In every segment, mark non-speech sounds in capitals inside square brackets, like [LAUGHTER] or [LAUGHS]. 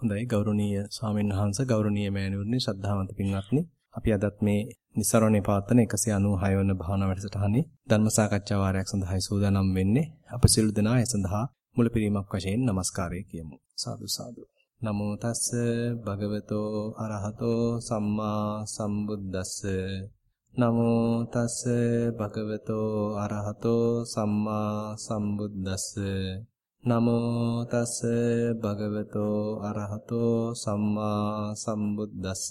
හොඳයි. ගෞරවනීය ස්වාමීන් වහන්සේ ගෞරවනීය මෑණිවරණි ශ්‍රද්ධාවන්ත පින්වත්නි. අපි අදත් මේ නිස්සරණේ පවත්වන 196 වන භාවනා වැඩසටහනේ ධර්ම සාකච්ඡා වාරයක් සඳහායි සූදානම් වෙන්නේ. අප සියලු දෙනා ඒ සඳහා මුලපිරීමක් වශයෙන් নমස්කාරය කියමු. සාදු සාදු. නමෝ තස්ස භගවතෝ අරහතෝ සම්මා සම්බුද්දස්ස. නමෝ තස්ස භගවතෝ අරහතෝ සම්මා සම්බුද්දස්ස. නමෝ තස් භගවතෝ අරහතෝ සම්මා සම්බුද්දස්ස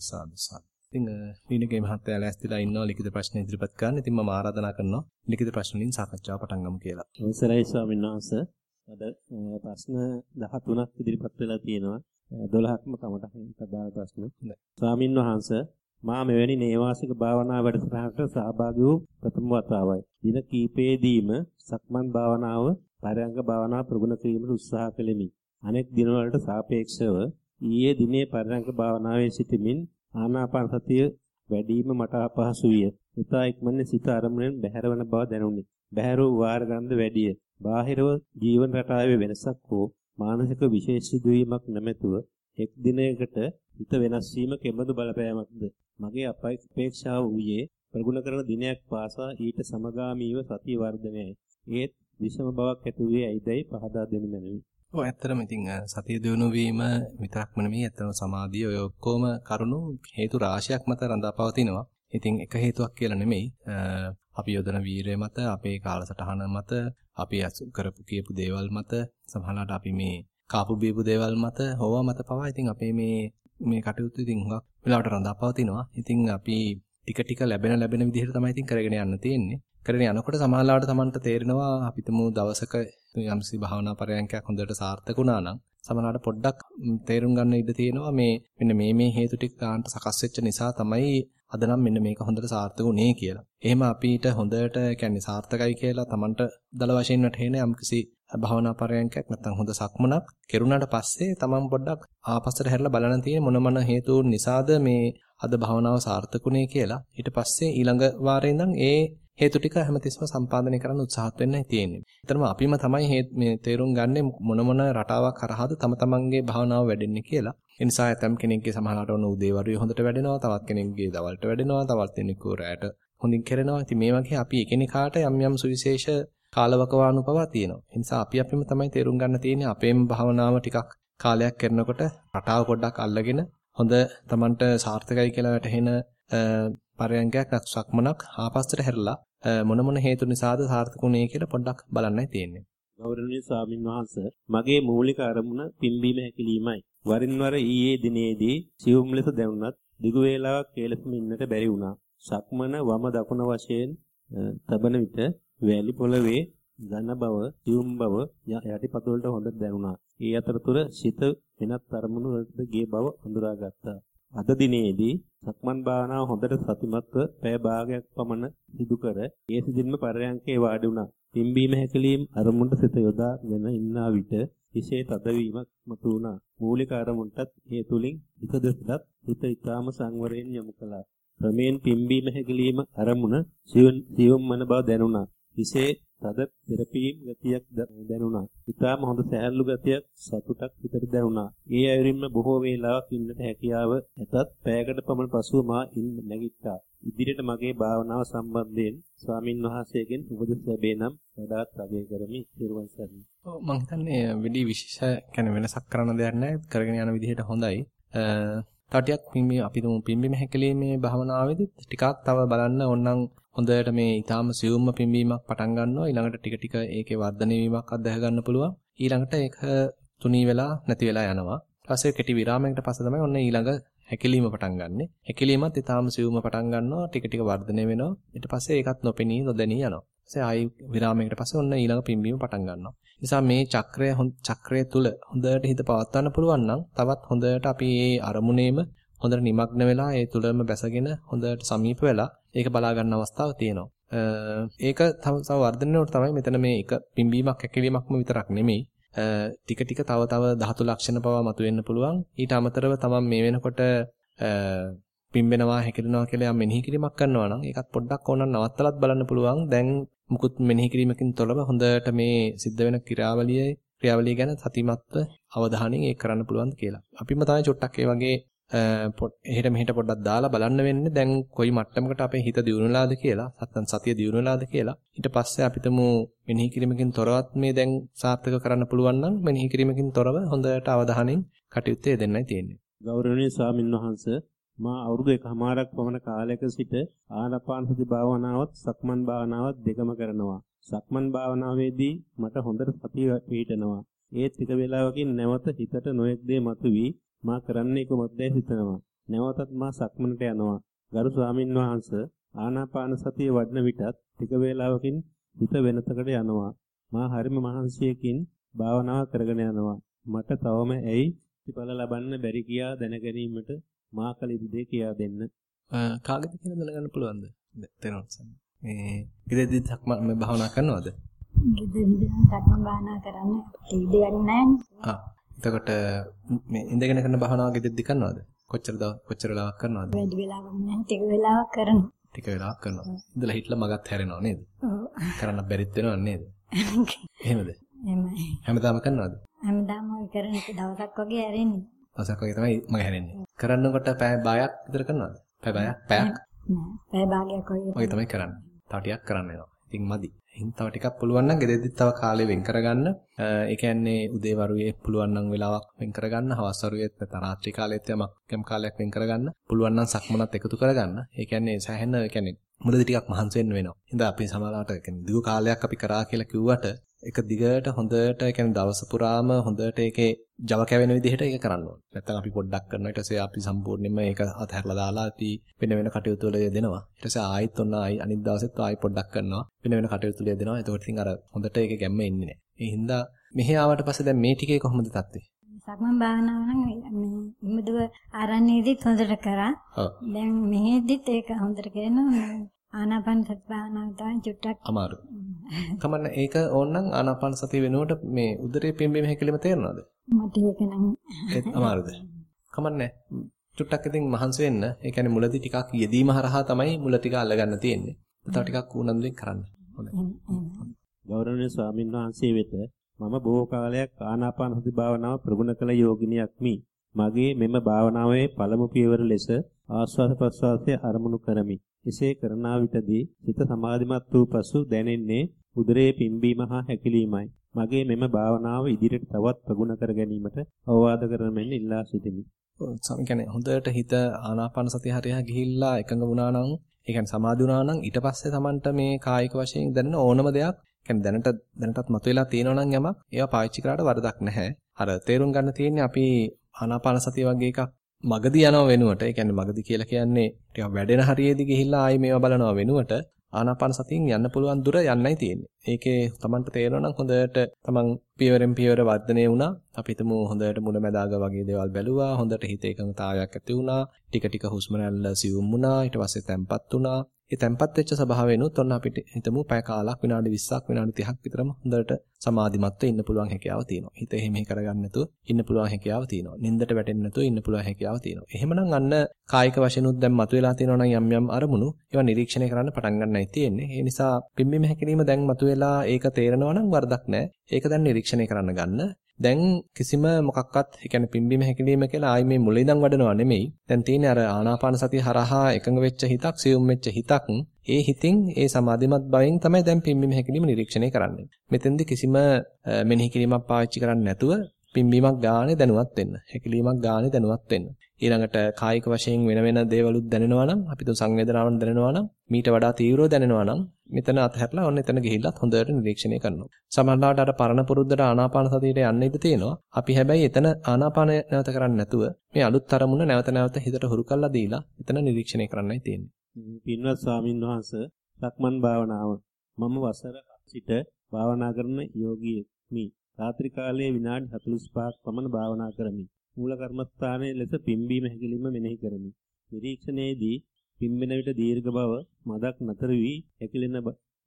සාදු සාදු. ඉතින් විනගේ මහත්තයා ලෑස්තිලා ඉන්නවා ලිඛිත ප්‍රශ්න ඉදිරිපත් කරන්න. ඉතින් මම ආරාධනා කරනවා ලිඛිත ප්‍රශ්න වලින් සාකච්ඡාව පටන් ගමු කියලා. අවසරයි ස්වාමීන් වහන්සේ. අද ප්‍රශ්න 13ක් ඉදිරිපත් වෙලා තියෙනවා. 12ක්ම කමටහන් අදාළ ප්‍රශ්න. ස්වාමින් වහන්සේ මා මෙවැනි නේවාසික භාවනා වැඩසටහනකට සහභාගී වූ ප්‍රථම වතාවයි. දින කීපයේදීම සක්මන් භාවනාව පරයන්ක භාවනාව ප්‍රගුණ කිරීමට උත්සාහ කළෙමි. අනෙක් දිනවලට සාපේක්ෂව ඊයේ දිනේ පරයන්ක භාවනාවේ සිටමින් ආනාපාන සතිය වැඩිම මට අපහසු විය. හිතා ඉක්මන්නේ සිත අරමුණෙන් බැහැරවන බව දැනුනි. බැහැර වූ වාර ගන්න වැඩිය. බාහිරව ජීවන රටාවේ වෙනසක් හෝ මානසික විශේෂ සිදුවීමක් නැමැතුව එක් දිනයකට හිත වෙනස් වීම කෙබඳු බලපෑමක්ද? මගේ අපේක්ෂාව වූයේ ප්‍රගුණ කරන දිනයක් පාසා ඊට සමගාමීව සතිය වර්ධනයයි. ඒත් විෂම බවක් ඇති වූයේ ඇයිදයි පහදා දෙනු මැනවි. ඔව් ඇත්තටම ඉතින් සතිය දිනු වීම විතරක්ම නෙමෙයි ඇත්තටම සමාධිය ඔය ඔක්කොම කරුණු හේතු රාශියක් මත රඳාපවතිනවා. ඉතින් එක හේතුවක් කියලා නෙමෙයි අපි යොදන වීරය මත අපේ කාලසටහන මත අපි කරපු කියපු දේවල් මත සමහරවිට අපි මේ කාපු බීපු දේවල් මත හොවා මත පවා ඉතින් අපේ මේ මේ කටයුතු ඉතින් හුඟක් වෙලාවට රඳාපවතිනවා. ඉතින් අපි ටික ටික ලැබෙන ලැබෙන විදිහට තමයි ඉතින් කරගෙන යන්න තියෙන්නේ. කරගෙන යනකොට සමාහලාවට Tamanට තේරෙනවා අපිටම දවසක යම්සි භාවනා පරයන්කයක් හොඳට සාර්ථක වුණා නම් සමහරවිට පොඩ්ඩක් තේරුම් ගන්න ඉඩ තියෙනවා මේ මෙන්න මේ මේ හේතු ටික ගන්නට සකස් වෙච්ච නිසා තමයි අද නම් මෙන්න මේක හොඳට සාර්ථක වුණේ කියලා. එහෙම අපිට හොඳට කියන්නේ සාර්ථකයි කියලා Tamanට දල වශයෙන් වැටහෙන යම්කිසි භාවනා පරයන්කයක් නැත්නම් හොඳ සක්මනක් කෙරුණාට පස්සේ Taman පොඩ්ඩක් ආපස්සට හැරිලා බලන්න තියෙන මොන මොන හේතුන් නිසාද මේ අද භාවනාව සාර්ථකුනේ කියලා ඊට පස්සේ ඊළඟ වාරේ ඉඳන් ඒ හේතු ටික හැමතිස්සම සම්පාදනය කරන්න උත්සාහත් වෙන්නයි තියෙන්නේ. ඒතරම අපිම තමයි මේ තේරුම් ගන්නේ මොන මොන රටාවක් කරහද තම තමන්ගේ භාවනාව වැඩෙන්නේ කියලා. ඒ නිසා ඇතම් කෙනෙක්ගේ සමහරවිට ඔන්න උදේවරුේ හොඳට වැඩෙනවා, තවත් කෙනෙක්ගේ දවල්ට වැඩෙනවා, තවත් කෙනෙක්ගේ රැයට හොඳින් කරනවා. ඉතින් මේ වගේ අපි එකිනෙකාට යම් යම් සුවිශේෂ කාලවකවානු පවා තියෙනවා. ඒ නිසා අපි අපිම තමයි තේරුම් ගන්න තියෙන්නේ අපේම භාවනාව ටිකක් කාලයක් කරනකොට රටාව පොඩ්ඩක් අල්ලගෙන හොඳ Tamanට සාර්ථකයි කියලා වැටහෙන පරයන්කයක් සක්මනක් ආපස්සට හැරලා මොන මොන හේතු නිසාද සාර්ථකුනේ කියලා පොඩ්ඩක් බලන්නයි තියෙන්නේ. ගෞරවනීය ස්වාමින් වහන්සේ මගේ මූලික අරමුණ පිම්බීම හැකිලීමයි. වරින් වර ඊයේ දිනේදී සියුම් ලෙස දැනුණත් දිගු වේලාවක් කේලසම ඉන්නට බැරි වුණා. සක්මන වම දකුණ වශයෙන් තබන විට වැලි පොළවේ ඝන බව, සියුම් බව යටිපතුලට හොඳට දැනුණා. ඒ අතරතුර සිත වෙනත් අරමුණු වලට ගිය බව අඳුරාගත්තා. අද දිනේදී සක්මන් භාවනාව හොඳට සතිමත්ව පැය භාගයක් පමණ සිදු කර ඒ සිදින්ම පරයන්කේ වාඩි වුණා. පිම්බීම හැකලීම් අරමුණට සිත යොදාගෙන ඉන්නා විට හිසේ තදවීමක් මතු වුණා. මූලික අරමුණටත් ඒ තුලින් හිත දෙසටත් හිත ඊටාම සංවරයෙන් යොමු කළා. ක්‍රමෙන් පිම්බීම හැකලීම අරමුණ සියුම් මන බව දැනුණා. හිසේ තද තෙරපීම් ගතියක් දැනුණා. ඊටාම හොඳ සෑහළු ගතියක් සතුටක් හිතට දැනුණා. ඒ අයුරින්ම බොහෝ වේලාවක් ඉන්නට හැකියාව ඇතත් පැයකට පමණ පසුව මා ඉන්න නැගිට්ටා. ඉදිරියට මගේ භාවනාව සම්බන්ධයෙන් ස්වාමින් වහන්සේගෙන් උපදෙස් ලැබේ නම් වඩාත් අගය කරමි. ඊර්වන් සරණි. ඔව් මම හිතන්නේ වැඩි විශේෂ කියන්නේ වෙනසක් කරන්න දෙයක් නැහැ. කරගෙන යන විදිහට හොඳයි. තව ටිකක් පිම්බීම අපි තුමු පිම්බීම හැකලීමේ භාවනාවේදී ටිකක් තව බලන්න ඕනනම් හොඳට මේ ඊටාම සියුම්ම පිම්බීමක් පටන් ගන්නවා ඊළඟට ටික ටික ඒකේ වර්ධනය වීමක් අත්දැක ගන්න පුළුවන් ඊළඟට ඒක තුනී වෙලා නැති වෙලා යනවා ඊට පස්සේ කෙටි විරාමයකට පස්සේ තමයි ඔන්න ඊළඟ හැකිලිම පටන් ගන්නෙ හැකිලීමත් ඊටාම සියුම්ම පටන් ගන්නවා ටික ටික වර්ධනය වෙනවා ඊට පස්සේ ඒකත් නොපෙනී නොදැනී යනවා ඊපස්සේ ආයි විරාමයකට පස්සේ ඔන්න ඊළඟ පිම්බීම පටන් ගන්නවා නිසා මේ චක්‍රය චක්‍රය තුල හොඳට හිත පවත්වන්න පුළුවන් නම් තවත් හොඳට අපි මේ අරමුණේම හොඳට নিমগ্ন වෙලා ඒ තුලම බැසගෙන හොඳට සමීප වෙලා ඒක බලා ගන්න අවස්ථාවක් තියෙනවා. ඒක තව තව වර්ධනය වෙනකොට තමයි මෙතන මේ එක පිම්බීමක් හැකිලීමක්ම විතරක් නෙමෙයි. ටික ටික තව තව ධාතු ලක්ෂණ පවා මතුවෙන්න පුළුවන්. ඊට අමතරව තමන් මේ වෙනකොට පිම්බෙනවා හැකිලෙනවා කියලා යම් මෙනෙහි කිරීමක් කරනවා නම් ඒකත් පොඩ්ඩක් ඕනනම් නවත්තලත් බලන්න පුළුවන්. දැන් මුකුත් මෙනෙහි කිරීමකින් තොරව හොඳට මේ සිද්ධ වෙන ක්‍රියාවලියේ ක්‍රියාවලිය ගැන සතිමත්ව අවධානයෙන් ඒක කරන්න පුළුවන්ද කියලා. අපිම තමයි චුට්ටක් ඒ වගේ එහෙට මෙහෙට පොඩ්ඩක් දාලා බලන්න වෙන්නේ දැන් කොයි මට්ටමකට අපේ හිත දියුණුලාද කියලා නැත්නම් සතිය දියුණුලාද කියලා. ඊට පස්සේ අපිටම මෙනෙහි කිරීමකින් තොරවත් මේ දැන් සාර්ථක කරන්න පුළුවන් නම් මෙනෙහි කිරීමකින් තොරව හොඳට අවධානයෙන් කටයුතු දෙන්නයි තියෙන්නේ. ගෞරවනීය ස්වාමින් වහන්සේ මා අවුරුදු එකමාරක් පමණ කාලයක සිට ආනාපාන සති භාවනාවත් සක්මන් භාවනාවත් දෙකම කරනවා. සක්මන් භාවනාවේදී මට හොඳට සතිය පිහිටනවා. ඒත් ටික වේලාවකින් නැවත හිතට නොයෙක් දේ මතුවී මා කරන්නේ කුමක්දයි හිතනවා. නැවතත් මා සක්මනට යනවා. ගරු ස්වාමින් වහන්සේ ආනාපාන සතිය වඩන විටත් ටික වේලාවකින් හිත වෙනතකට යනවා. මා හරිම මහන්සියකින් භාවනාව කරගෙන යනවා. මට තවම ඇයි ප්‍රතිඵල ලබන්න බැරි කියා දැනගැනීමට මා කල යුතු දේ කියා දෙන්න. කාගෙද කියලා දැනගන්න පුළුවන්ද? තේරෙනවද? මේ ඉතින් සක්මන් මේ භාවනා කරනවද? ඉතින් සක්මන් භාවනා කරන්න ඉඩයක් නැහැ. ආ එතකොට මේ ඉඳගෙන කරන භාවනාව ගෙදෙද්දි කරනවද? කොච්චර කොච්චර වෙලාවක් කරනවද? වැඩි වෙලාවක් නැහැ. ටික වෙලාවක් කරනවා. ටික වෙලාවක් කරනවා. ඉඳලා හිටලා මගත් හැරෙනව නේද? ඔව්. කරන්න බැරිත් වෙනව නේද? [LAUGHS] එහෙමද? එහෙමයි. හැමදාම කරනවද? හැමදාම කරන එක දවසක් වගේ හැරෙන්නේ. දවසක් වගේ තමයි මම හැරෙන්නේ. කරන්නකොට පැය බයක් විතර කරනවද? පැය බයක් පැයක්? නෑ. පැය භාගයක් වගේ. වගේ තමයි කරන්නේ. තව ටිකක් කරන්න වෙනවා. ඉතින් මදි. එහෙනම් තව ටිකක් පුළුවන් නම් ගෙදෙද්දිත් තව කාලේ වෙන් කරගන්න. ඒ කියන්නේ උදේ වරුවේ පුළුවන් නම් වෙලාවක් වෙන් කරගන්න, හවස් වරුවේත් නැත්නම් රාත්‍රී කාලෙත් යමක් යම් කාලයක් වෙන් කරගන්න. පුළුවන් නම් සක්මනත් එකතු කරගන්න. ඒ කියන්නේ සෑහෙන ඒ කියන්නේ මුලදී ටිකක් මහන්සි වෙන්න වෙනවා. හින්දා අපි සමහරවිට ඒ කියන්නේ දිගු කාලයක් අපි කරා කියලා කිව්වට ඒක දිගට හොඳට ඒ කියන්නේ දවස පුරාම හොඳට ඒකේ Java කැවෙන විදිහට ඒක කරන්න ඕනේ. නැත්නම් අපි පොඩ්ඩක් කරනවා ඊට පස්සේ අපි සම්පූර්ණයෙන්ම ඒක අතහැරලා දාලා අපි වෙන වෙන කටයුතු වල යෙදෙනවා. ඊට පස්සේ ආයෙත් ඔන්න ආයි අනිත් දවසෙත් ආයි පොඩ්ඩක් කරනවා. වෙන වෙන කටයුතු වල යෙදෙනවා. එතකොට ඉතින් අර හොඳට ඒක ගැම්ම එන්නේ නැහැ. ඒ හින්දා මෙහි ආවට පස්සේ දැන් මේ ටිකේ කොහොමද තත්ත්වේ? සක්මන් භාවනාව නම් මේ ඉමුදුව ආරණ්‍යයේදීත් හොඳට කරා. දැන් මෙහෙදිත් ඒක හොඳට කරනවා. ආනාපාන සති භාවනාව තමයි චුට්ටක් අමාරු. කමන්න ඒක ඕනනම් ආනාපාන සතිය වෙනුවට මේ උදරේ පිම්බීම හැකිලිම තේරෙනවද? මට ඒක නම් ඒත් අමාරුද? කමන්නේ. චුට්ටක් ඉතින් මහන්සි වෙන්න. ඒ කියන්නේ මුලදී ටිකක් යෙදීම හරහා තමයි මුල ටික අල්ලගන්න තියෙන්නේ. තව ටිකක් උනන්දුවෙන් කරන්න. හොඳයි. ගෞරවනීය ස්වාමින් වහන්සේ වෙත මම බොහෝ කාලයක් ආනාපාන සති භාවනාව ප්‍රගුණ කළ යෝගිනියක් මි. මගේ මෙම භාවනාවේ පළමු පියවර ලෙස ආස්වාද ප්‍රස්වාසයේ අරමුණු කරමි. එසේ කරනා විටදී සිත සමාධිමත් වූ පසු දැනෙන්නේ උදරයේ පිම්බීම හා හැකිලීමයි. මගේ මෙම භාවනාව ඉදිරියට තවත් ප්‍රගුණ කර ගැනීමට අවවාද කරන මෙන් ඉල්ලා සිටිමි. ඒ කියන්නේ හොඳට හිත ආනාපාන සතිය හරියට ගිහිල්ලා එකඟ වුණා නම්, ඒ කියන්නේ සමාධි වුණා නම් ඊට පස්සේ Tamanට මේ කායික වශයෙන් දැනෙන ඕනම දෙයක්, කියන්නේ දැනට දැනටත් මතුවලා තියෙනවා නම් යමක් ඒවා පාවිච්චි කරාට වරදක් නැහැ. අර තේරුම් ගන්න තියෙන්නේ අපි ආනාපාන සතිය වගේ එකක් මගදී යනව වෙනුවට ඒ කියන්නේ මගදී කියලා කියන්නේ ටිකක් වැඩෙන හරියේදී ගිහිල්ලා ආයි මේවා බලනවා වෙනුවට ආනාපාන සතියෙන් යන්න පුළුවන් දුර යන්නයි තියෙන්නේ. ඒකේ Tamanට තේරෙනවා නම් හොඳට Taman පියවරෙන් පියවර වර්ධනය වුණා. අපි හිතමු හොඳට මුලැමැදාග වගේ දේවල් බැලුවා. හොඳට හිත එකඟතාවයක් ඇති වුණා. ටික ටික හුස්ම රැල්ල සියුම් වුණා. ඊට පස්සේ තැම්පත් වුණා. ඒ තැම්පත් වෙච්ච ස්වභාවයෙන්ුත් ඔන්න අපිට හිතමු පැය කාලක් විනාඩි 20ක් විනාඩි 30ක් විතරම හොඳට සමාධිමත්ව ඉන්න පුළුවන් හැකියාව තියෙනවා. හිත එහෙම කරගන්න නැතුව ඉන්න පුළුවන් හැකියාව තියෙනවා. නින්දට වැටෙන්නේ නැතුව ඉන්න පුළුවන් හැකියාව තියෙනවා. එහෙමනම් අන්න කායික වශයෙන්ුත් දැන් මතුවලා තියෙනවා නම් යම් යම් අරමුණු ඒවා නිරීක්ෂණය කරන්න පටන් ගන්නයි තියෙන්නේ. ඒ නිසා පිම්බීම හැකිරීම දැන් මතුවලා ඒක තේරෙනවා නම් වරදක් නැහැ. ඒක දැන් නිරීක්ෂණය කරන්න ගන්න. දැන් කිසිම මොකක්වත් ඒ කියන්නේ පිම්බීම හැකිලිම කියලා ආයි මේ මුලින් ඉඳන් වඩනවා නෙමෙයි. දැන් තියෙන්නේ අර ආනාපාන සතිය හරහා එකඟ වෙච්ච හිතක්, සියුම් වෙච්ච හිතක්. ඒ හිතින් ඒ සමාධිමත් බවෙන් තමයි දැන් පිම්බීම හැකිලිම නිරීක්ෂණය කරන්නේ. මෙතෙන්ද කිසිම මෙනෙහි කිරීමක් පාවිච්චි කරන්නේ නැතුව පිම්බීමක් ගානේ දැනුවත් වෙන්න. හැකිලීමක් ගානේ දැනුවත් වෙන්න. ඊළඟට කායික වශයෙන් වෙන වෙන දේවලුත් දැනෙනවා නම් අපි තු සංවේදනාවන් දැනෙනවා නම් මීට වඩා තීව්‍රව දැනෙනවා නම් මෙතන අතහැරලා ඔන්න එතන ගිහිල්ලත් හොඳට නිරීක්ෂණය කරනවා. සමහරවිට අර පරණ පුරුද්දට ආනාපාන සතියට යන්න ඉඩ තියෙනවා. අපි හැබැයි එතන ආනාපාන නැවත කරන්නේ නැතුව මේ අලුත් අරමුණ නැවත නැවත හිතට හුරු කරලා දීලා එතන නිරීක්ෂණය කරන්නයි තියෙන්නේ. පින්වත් ස්වාමින් වහන්සේ සක්මන් භාවනාව මම වසර සිට භාවනා කරන යෝගී රාත්‍රී කාලයේ විනාඩි 45ක් පමණ භාවනා කරමි. මූල කර්මස්ථානයේ ලෙස පිම්බීම හැකිලිම මෙනෙහි කරමි. නිරීක්ෂණයේදී පිම්බෙන විට දීර්ඝ බව මදක් නතර වී හැකිලෙන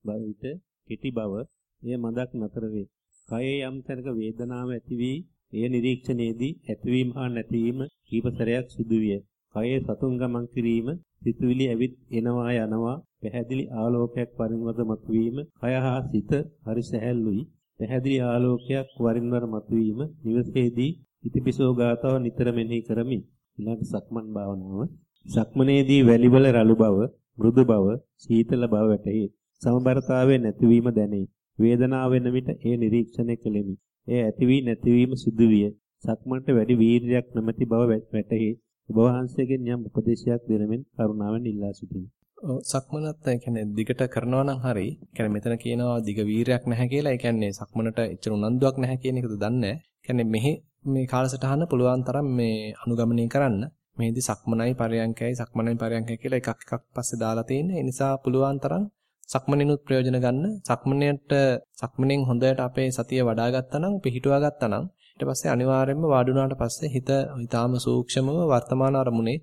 විට කෙටි බව එය මදක් නතර වේ. කයේ යම් තැනක වේදනාව ඇති වී එය නිරීක්ෂණයේදී ඇතිවීම හා නැතිවීම කීප සැරයක් සිදු විය. කයේ සතුන් ගමන් කිරීම, සිතුවිලි ඇවිත් එනවා යනවා, පැහැදිලි ආලෝකයක් පරිවර්ත මතුවීම, කය හා සිත හරි සැහැල්ලුයි. පැහැදිලි ආලෝකයක් වරින් වර මතුවීම නිවසේදී ඉතිපිසෝ ගාතාව නිතර මෙනෙහි කරමි. ඊළඟ සක්මන් භාවනාව. සක්මනේදී වැලිවල රළු බව, මෘදු බව, සීතල බව වැටහි. සමබරතාවයේ නැතිවීම දැනේ. වේදනාව වෙන විට එය නිරීක්ෂණය කෙලෙමි. එය ඇති වී නැතිවීම සිදුවිය. සක්මන්ට වැඩි වීර්යයක් නැමැති බව වැටහි. ඔබ වහන්සේගෙන් යම් උපදේශයක් දෙනමින් කරුණාවෙන් ඉල්ලා සිටිමි. ඔව් සක්මනත් ඒ කියන්නේ දිගට කරනවා නම් හරි. කියන්නේ මෙතන කියනවා දිග වීරයක් නැහැ කියලා. ඒ කියන්නේ සක්මනට එච්චර උනන්දුවක් නැහැ කියන එකද දන්නේ. කියන්නේ මෙහි මේ කාලසටහන පුළුවන් තරම් මේ අනුගමනය කරන්න. මේදී සක්මනයි පරයන්කයි සක්මනයි පරයන්කයි කියලා එකක් එකක් පස්සේ දාලා තියෙන්නේ. ඒ නිසා පුළුවන් තරම් සක්මනිනුත් ප්‍රයෝජන ගන්න. සක්මනේට සක්මනෙන් හොඳට අපේ සතිය වඩා ගත්තා නම් පිහිටුවා ගත්තා නම් ඊට පස්සේ අනිවාර්යයෙන්ම වාඩි වුණාට පස්සේ හිත ඊටාම සූක්ෂමව වර්තමාන අරමුණේ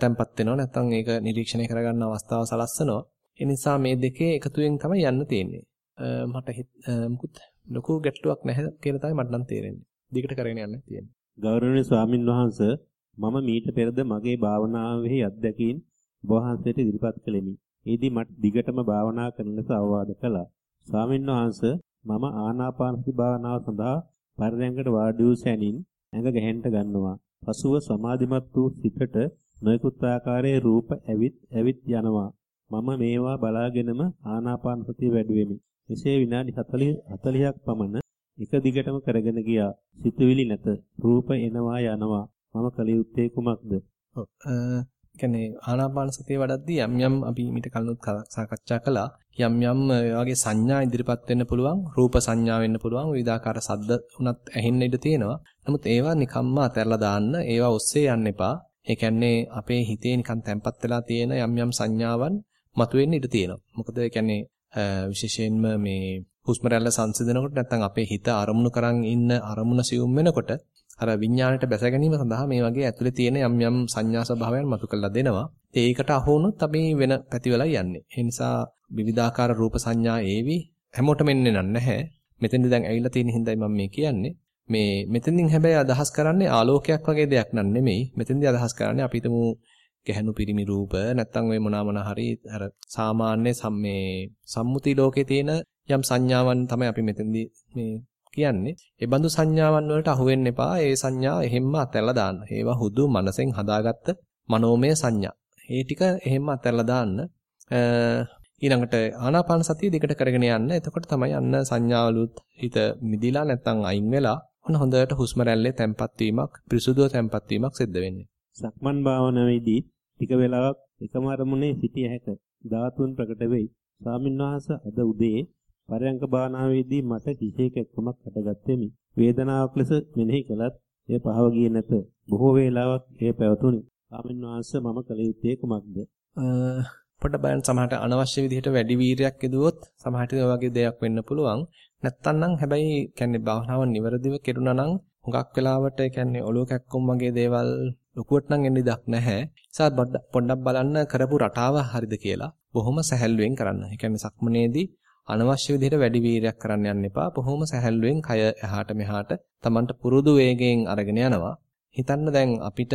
තැම්පත් වෙනවා නැත්නම් ඒක නිරීක්ෂණය කරගන්න අවස්ථාව සලස්සනවා. ඒ නිසා මේ දෙකේ එකතුවෙන් තමයි යන්න තියෙන්නේ. මට මුකුත් ලොකු ගැටලුවක් නැහැ කියලා තමයි මට නම් තේරෙන්නේ. දිගට කරගෙන යන්න තියෙන්නේ. ගෞරවනීය ස්වාමින් වහන්සේ මම මීට පෙරද මගේ භාවනාවෙහි අත්දැකීම් වහන්සේට ඉදිරිපත් කළෙමි. ඒදී මට දිගටම භාවනා කරන ලෙස අවවාද කළා. ස්වාමින් වහන්සේ මම ආනාපානසති භාවනාව සඳහා පරයන්කට වාඩි වූ සැනින් ඇඟ ගැහෙන්න ගන්නවා. පසුව සමාධිමත් වූ සිතට නොයෙකුත් ආකාරයේ රූප ඇවිත් ඇවිත් යනවා. මම මේවා බලාගෙනම ආනාපාන සතිය වැඩුවෙමි. එසේ විනාඩි 40 40ක් පමණ එක දිගටම කරගෙන ගියා. සිතුවිලි නැත. රූප එනවා යනවා. මම කල යුත්තේ කුමක්ද? ඔව්. කියන්නේ ආනාපාන සතිය වඩද්දී යම් යම් අපි මීට කලිනුත් සාකච්ඡා කළා. යම් යම් වගේ සංඥා ඉදිරිපත් වෙන්න පුළුවන්. රූප සංඥා වෙන්න පුළුවන්. විවිධාකාර සද්ද උනත් ඇහෙන්න ඉඩ තියෙනවා. නමුත් ඒවා නිකම්ම අතහැරලා දාන්න. ඒවා ඔස්සේ යන්න එපා. ඒ කියන්නේ අපේ හිතේ නිකන් තැම්පත් වෙලා තියෙන යම් යම් සංඥාවන් මතුවෙන්න ඉඩ තියෙනවා. මොකද ඒ කියන්නේ විශේෂයෙන්ම මේ හුස්ම රැල්ල සංසිඳනකොට නැත්නම් අපේ හිත අරමුණු කරන් ඉන්න අරමුණ සියුම් වෙනකොට අර විඥාණයට බැස ගැනීම සඳහා මේ වගේ ඇතුලේ තියෙන යම් යම් සංඥා ස්වභාවයන් මතු කරලා දෙනවා. ඒකට අහු වුණොත් අපි වෙන පැතිවලයි යන්නේ. ඒ නිසා විවිධාකාර රූප සංඥා ඒවි හැමෝටම එන්නේ නැහැ. මෙතෙන්ද දැන් ඇවිල්ලා තියෙන හින්දායි මම මේ කියන්නේ. මේ මෙතෙන්දින් හැබැයි අදහස් කරන්නේ ආලෝකයක් වගේ දෙයක් නන් නෙමෙයි. මෙතෙන්දී අදහස් කරන්නේ අපි හිතමු ගැහණු පිරිමි රූප නැත්තම් ඔය මොනවා මොන හරි අර සාමාන්‍ය සම්මේ සම්මුති ලෝකේ තියෙන යම් සංඥාවන් තමයි අපි මෙතෙන්දී මේ කියන්නේ. ඒ බඳු සංඥාවන් වලට අහු වෙන්න එපා. ඒ සංඥා එහෙම්ම අතහැරලා දාන්න. ඒවා හුදු මනසෙන් හදාගත්ත මනෝමය සංඥා. ඒ ටික එහෙම්ම අතහැරලා දාන්න. ඊළඟට ආනාපාන සතිය දිගට කරගෙන යන්න. එතකොට තමයි අන්න සංඥාවලුත් හිත මිදිලා නැත්තම් අයින් වෙලා ඔන්න හොඳට හුස්ම රැල්ලේ තැම්පත් වීමක්, පිරිසුදුව තැම්පත් වීමක් සිද්ධ වෙන්නේ. සක්මන් භාවනාවේදී ටික වේලාවක් එකම අරමුණේ සිටිය හැක. ධාතුන් ප්‍රකට වෙයි. ස්වාමින්වහන්සේ අද උදේ පරයන්ක භාවනාවේදී මට කිසියක එක්කමක් හටගත්තෙමි. වේදනාවක් ලෙස මෙනෙහි කළත් එය පහව ගියේ නැත. බොහෝ වේලාවක් එය පැවතුණි. ස්වාමින්වහන්සේ මම කල යුත්තේ කුමක්ද? පොඩ්ඩක් බලන්න සමහරට අනවශ්‍ය විදිහට වැඩි වීරයක් යදුවොත් සමහරට ඒ වගේ දෙයක් වෙන්න පුළුවන්. නැත්තම් නම් හැබැයි කියන්නේ භාවනාව නිවැරදිව කෙරුණා නම් හුඟක් වෙලාවට කියන්නේ ඔලුව කැක්කුම් වගේ දේවල් ලොකුවට නම් එන්න ඉඩක් නැහැ. ඒසත් පොඩ්ඩක් බලන්න කරපු රටාව හරිද කියලා. බොහොම සැහැල්ලුවෙන් කරන්න. ඒ කියන්නේ සක්මනේදී අනවශ්‍ය විදිහට වැඩි වීරයක් කරන්න යන්න එපා. බොහොම සැහැල්ලුවෙන් කය එහාට මෙහාට Tamanට පුරුදු වේගයෙන් අරගෙන යනවා. හිතන්න දැන් අපිට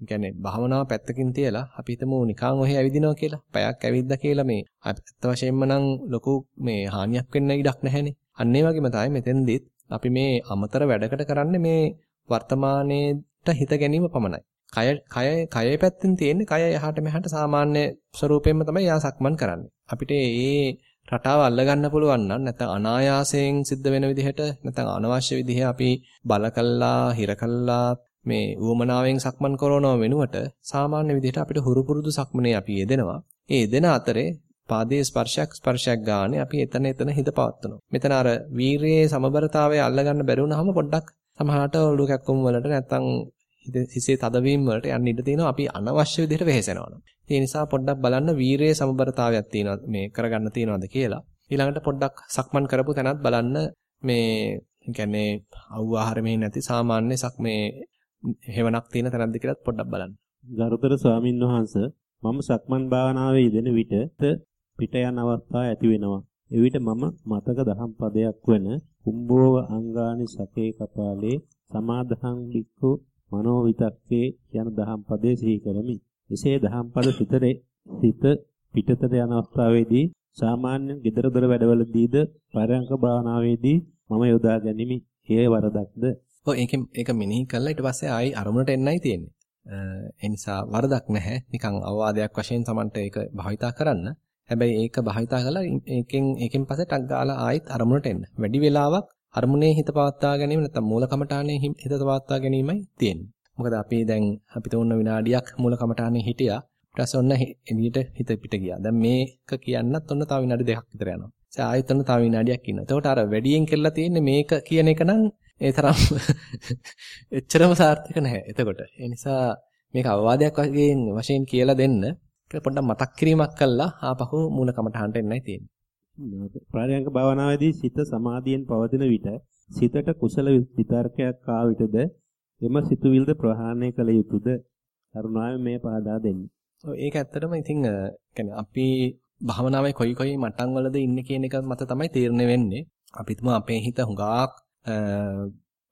කියන්නේ භාවනාව පැත්තකින් තියලා අපි හිතමු නිකන් ඔහෙ ඇවිදිනවා කියලා. පැයක් ඇවිද්දා කියලා මේ ඇත්ත වශයෙන්ම නම් ලොකු මේ හානියක් වෙන්න ඉඩක් නැහැනේ. අන්න ඒ වගේම තමයි මෙතෙන්දිත් අපි මේ අමතර වැඩකට කරන්නේ මේ වර්තමානයේට හිත ගැනීම පමණයි. කය කය කයේ පැත්තෙන් තියෙන්නේ කය එහාට මෙහාට සාමාන්‍ය ස්වරූපයෙන්ම තමයි යා සක්මන් කරන්නේ. අපිට ඒ රටාව අල්ලගන්න පුළුවන් නම් නැත්නම් අනායාසයෙන් සිද්ධ වෙන විදිහට නැත්නම් අනවශ්‍ය විදිහේ අපි බල කළා, හිර කළා මේ උවමනාවෙන් සක්මන් කරනව වෙනුවට සාමාන්‍ය විදිහට අපිට හුරු පුරුදු සක්මනේ අපි යෙදෙනවා. ඒ යෙදෙන අතරේ පාදයේ ස්පර්ශයක් ස්පර්ශයක් ගානේ අපි එතන එතන හිත පවත්වනවා. මෙතන අර වීරියේ සමබරතාවය අල්ලගන්න බැරි වුණාම පොඩ්ඩක් සමහරට ඔලු කැක්කුම් වලට නැත්තම් හිසේ තදවීම වලට යන්න ඉඩ තියෙනවා අපි අනවශ්‍ය විදිහට වෙහෙසෙනවා. ඒ නිසා පොඩ්ඩක් බලන්න වීරියේ සමබරතාවයක් තියෙනවා මේ කරගන්න තියෙනවද කියලා. ඊළඟට පොඩ්ඩක් සක්මන් කරපු තැනත් බලන්න මේ කියන්නේ අවු ආහාරමේ නැති සාමාන්‍ය සක් මේ හේවණක් තියෙන තැනක්ද කියලාත් පොඩ්ඩක් බලන්න. ගරුතර ස්වාමින් වහන්සේ මම සක්මන් භාවනාවේ යෙදෙන විට පිට යන අවස්ථා ඇති වෙනවා. එවිට මම මතක දහම් පදයක් වන කුම්භෝව අංගානි සකේ කපාලේ සමාදහං වික්ඛු මනෝ විතක්කේ යන දහම් පදේ සිහි කරමි. එසේ දහම් පද සිතරේ සිත පිටතට යන අවස්ථාවේදී සාමාන්‍යයෙන් gedara dora වැඩවලදීද පරයන්ක භාවනාවේදී මම යොදා ගැනීම ඒ වරදක්ද? ඔව් ඒකෙන් ඒක මෙනෙහි කළා ඊට පස්සේ ආයි අරමුණට එන්නයි තියෙන්නේ. ඒ නිසා වරදක් නැහැ. නිකන් අවවාදයක් වශයෙන් Tamanට ඒක භාවිතා කරන්න. හැබැයි ඒක භාවිතා කළා ඒකෙන් ඒකෙන් පස්සේ ටක් ගාලා ආයෙත් අරමුණට එන්න. වැඩි වෙලාවක් අරමුණේ හිත පවත්වා ගැනීම නැත්නම් මූල කමඨානේ හිත පවත්වා ගැනීමයි තියෙන්නේ. මොකද අපි දැන් අපිට ඕන විනාඩියක් මූල කමඨානේ හිටියා. ඊට පස්සේ ඔන්න එළියට හිත පිට ගියා. දැන් මේක කියන්නත් ඔන්න තව විනාඩි දෙකක් විතර යනවා. ඒ ආයෙත් ඔන්න තව විනාඩියක් ඉන්නවා. එතකොට අර වැඩියෙන් කෙල්ලලා තියෙන්නේ මේක කියන එක නම් ඒ තරම් [LAUGHS] එච්චරම සාර්ථක නැහැ. එතකොට ඒ නිසා මේක අවවාදයක් වගේ වශයෙන් කියලා දෙන්න පොඩ්ඩක් මතක් කිරීමක් කළා ආපහු මූල කමටහනට එන්නයි තියෙන්නේ. ප්‍රාණායක භාවනාවේදී සිත සමාධියෙන් පවතින විට සිතට කුසල විතර්කයක් ආ විටද එම සිතුවිල්ද ප්‍රහාණය කළ යුතුයද? කරුණාවෙන් මේ පහදා දෙන්න. ඔව් ඒක ඇත්තටම ඉතින් يعني අපි භාවනාවේ කොයි කොයි මට්ටම් වලද ඉන්නේ කියන එක මත තමයි තීරණය වෙන්නේ. අපි තුමා අපේ හිත හුඟක්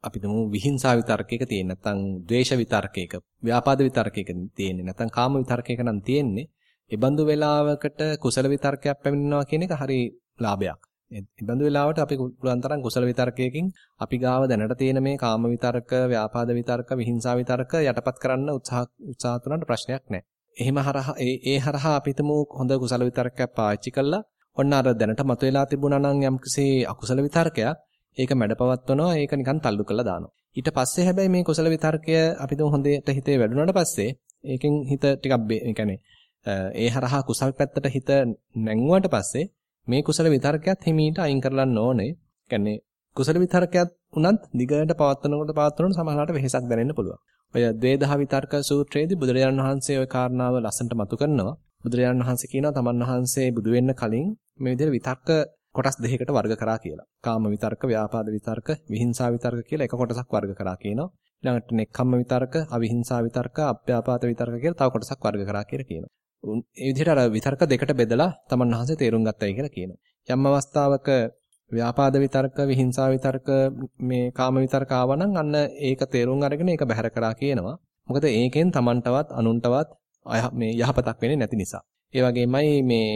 අපි තුමු විහිංසාව විතර්කයක තියෙන නැත්නම් ද්වේෂ විතර්කයක ව්‍යාපාද විතර්කයක තියෙන්නේ නැත්නම් කාම විතර්කයක නම් තියෙන්නේ. ඒ බඳු වෙලාවකට කුසල විතර්කයක් පැමිණෙනවා කියන එක හරි ලාභයක්. ඒ බඳු වෙලාවට අපි පුළුවන් තරම් කුසල විතර්කයකින් අපි ගාව දැනට තියෙන මේ කාම විතර්ක, ව්‍යාපාද විතර්ක, විහිංසාව විතර්ක යටපත් කරන්න උත්සාහ උත්සාහ තුනට ප්‍රශ්නයක් නැහැ. එහෙම හරහා ඒ ඒ හරහා අපිටම හොඳ කුසල විතර්කයක් පාවිච්චි කළා. ඔන්න අර දැනට මතුවලා තිබුණා නම් යම්කිසි අකුසල විතර්කයක් ඒක මැඩපවත්වනවා ඒක නිකන් තල්ලු කරලා දානවා. ඊට පස්සේ හැබැයි මේ කුසල විතර්කය අපිට හොඳට හිතේ වැඩුණාට පස්සේ ඒකෙන් හිත ටිකක් ඒ ඒ හරහා කුසල් පැත්තට හිත නැංගුවාට පස්සේ මේ කුසල විතර්කයක් හිමීට අයින් කරලන්න ඕනේ. කියන්නේ කුසල විතර්කයක් උනත් දිගට පවත්වනකොට පවත්වනකොට සමහරවිට වෙහෙසක් දැනෙන්න පුළුවන්. ඔය ද්වේදහ විතර්ක සූත්‍රයේදී බුදුරජාණන් වහන්සේ ওই කාරණාව ලස්සනට මතු කරනවා. බුදුරජාණන් වහන්සේ කියනවා තමන් වහන්සේ බුදු වෙන්න කලින් මේ විදිහට විතර්ක කොටස් දෙකකට වර්ග කරා කියලා. කාම විතර්ක, ව්‍යාපාද විතර්ක, විහිංසා විතර්ක කියලා එක කොටසක් වර්ග කරා කියනවා. ඊළඟට නෙක්ඛම්ම විතර්ක, අවිහිංසා විතර්ක, අභ්‍යාපාද විතර්ක කියලා තව කොටසක් වර්ග කරා කියලා කියනවා. ඒ විදිහට අර විතර්ක දෙකට බෙදලා තමන් වහන්සේ තේරුම් ගත්තයි කියලා කියනවා. යම් අවස්ථාවක ව්‍යාපාද විතර්ක, විහිංසා විතර්ක, මේ කාම විතර්ක ආවනම් අන්න ඒක තේරුම් අරගෙන ඒක බැහැර කරා කියනවා. මොකද ඒකෙන් Tamanටවත් අනුන්ටවත් මේ යහපතක් වෙන්නේ නැති නිසා. ඒ වගේමයි මේ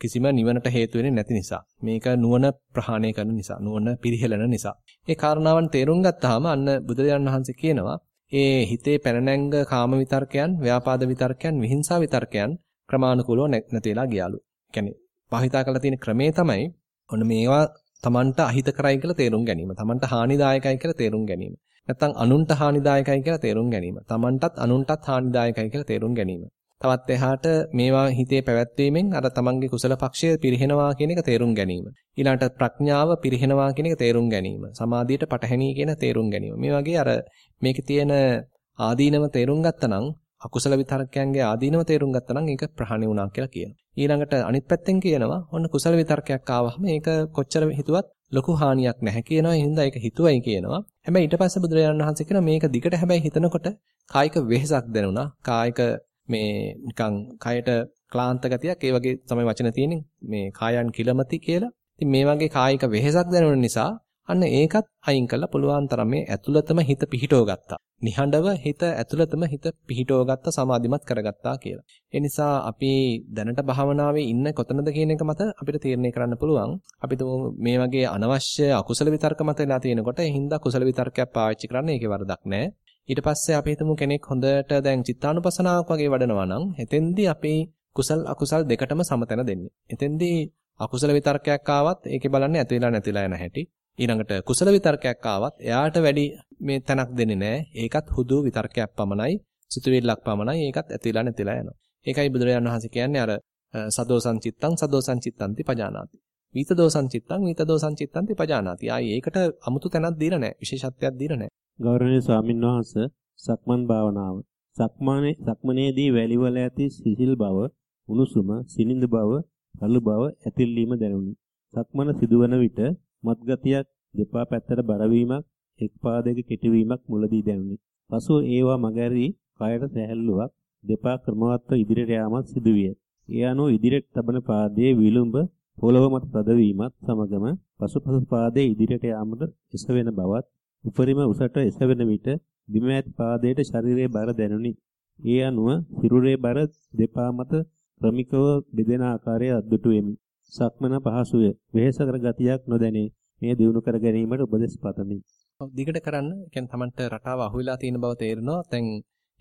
කිසිම නිවනට හේතු වෙන්නේ නැති නිසා. මේක නුවණ ප්‍රහාණය කරන නිසා, නුවණ පිරිහෙලන නිසා. ඒ කාරණාවන් තේරුම් ගත්තාම අන්න බුදුරජාණන් වහන්සේ කියනවා ඒ හිතේ පැන කාම විතර්කයන්, ව්‍යාපාද විතර්කයන්, විහිංසා විතර්කයන් ක්‍රමානුකූලව නැතිලා ගියාලු. කියන්නේ භාවිතා කරලා තියෙන ක්‍රමේ තමයි ඔන්න මේවා Tamanට අහිත කරයි කියලා තේරුම් ගැනීම. Tamanට හානිදායකයි කියලා තේරුම් ගැනීම. නැත්නම් අනුන්ට හානිදායකයි කියලා තේරුම් ගැනීම. Tamanටත් අනුන්ටත් හානිදායකයි කියලා තේරුම් ගැනීම. තවත් එහාට මේවා හිතේ පැවැත්වීමෙන් අර තමන්ගේ කුසල පක්ෂය පිරිහෙනවා කියන එක තේරුම් ගැනීම. ඊළඟට ප්‍රඥාව පිරිහෙනවා කියන එක තේරුම් ගැනීම. සමාධියට පටහැනී කියන තේරුම් ගැනීම. මේ වගේ අර මේකේ තියෙන ආදීනව තේරුම් ගත්තනම් අකුසල විතරකයන්ගේ ආදීනව තේරුම් ගත්තනම් ඒක ප්‍රහාණය වුණා කියලා කියනවා. ඊළඟට අනිත් පැත්තෙන් කියනවා ඔන්න කුසල විතරකයක් ආවහම ඒක කොච්චර හිතුවත් ලොකු හානියක් නැහැ කියනවා. ඒ හින්දා ඒක හිතුවයි කියනවා. හැබැයි ඊට පස්සේ බුදුරජාණන් වහන්සේ කියනවා මේක දිගට හැබැයි හිතනකොට කායික වෙහෙසක් දැනුණා. කායික මේ නිකන් කයට ක්ලාන්ත ගතියක් ඒ වගේ තමයි වචන තියෙන්නේ මේ කායන් කිලමති කියලා. ඉතින් මේ වගේ කායික වෙහෙසක් දැනෙන නිසා අන්න ඒකත් අයින් කරලා පුළුවන් තරම් මේ ඇතුළතම හිත පිහිටව ගත්තා. නිහඬව හිත ඇතුළතම හිත පිහිටව ගත්ත සමාධිමත් කරගත්තා කියලා. ඒ නිසා අපි දැනට භාවනාවේ ඉන්න කොතනද කියන එක මත අපිට තීරණය කරන්න පුළුවන්. අපි මේ වගේ අනවශ්‍ය අකුසල විතර්ක මත ලා තියෙනකොට ඒ හින්දා කුසල විතර්කයක් පාවිච්චි කරන්න ඒකේ වරදක් නැහැ. ඊට පස්සේ අපි හිතමු කෙනෙක් හොඳට දැන් චිත්තානුපසනාවක් වගේ වඩනවා නම් එතෙන්දී අපි කුසල් අකුසල් දෙකටම සමතැන දෙන්නේ. එතෙන්දී අකුසල විතර්කයක් ආවත් ඒකේ බලන්නේ ඇති වෙලා නැතිලා යන හැටි. ඊළඟට කුසල විතර්කයක් ආවත් එයාට වැඩි මේ තැනක් දෙන්නේ නැහැ. ඒකත් හුදු විතර්කයක් පමණයි. සිතුවිල්ලක් පමණයි. ඒකත් ඇතිලා නැතිලා යනවා. ඒකයි බුදුරජාණන් වහන්සේ කියන්නේ අර සදෝසං චිත්තං සදෝසං චිත්තන්ති පජානාති. විත දෝසං චිත්තං විත දෝසං චිත්තන්ති පජානාති. ආයි ඒකට අමුතු තැනක් දීලා නැහැ. විශේෂත්වයක් දීලා නැහැ. ගෞරවනීය ස්වාමින්වහන්සේ සක්මන් භාවනාව සක්මනේ සක්මනේදී වැලිවල ඇති සිසිල් බව උණුසුම සිනිඳ බව රළු බව ඇතිල්ලීම දැනුනි සක්මන සිදුවන විට මත්ගතියක් දෙපා පැත්තට බරවීමක් එක් පාදයක කෙටිවීමක් මුලදී දැනුනි පසුව ඒවා මගහැරී කයට සැහැල්ලුවක් දෙපා ක්‍රමවත්ව ඉදිරියට යාමත් සිදුවිය ඒ අනුව ඉදිරියට තබන පාදයේ විලුඹ පොළව මත තදවීමත් සමගම පසුපස පාදයේ ඉදිරියට යාමට එසවෙන බවත් උපරිම උසට එසවෙන විට බිම ඇති පාදයට ශරීරයේ බර දැනුනි. ඒ අනුව සිරුරේ බර දෙපා මත ක්‍රමිකව බෙදෙන ආකාරය අද්දුටු වෙමි. සක්මන පහසුය. වෙහෙස කර ගතියක් නොදැනේ. මේ දිනු කර ගැනීමට උපදෙස් පතමි. ඔව් දිගට කරන්න. ඒ කියන්නේ Tamanට රටාව අහුවෙලා තියෙන බව තේරෙනවා. දැන්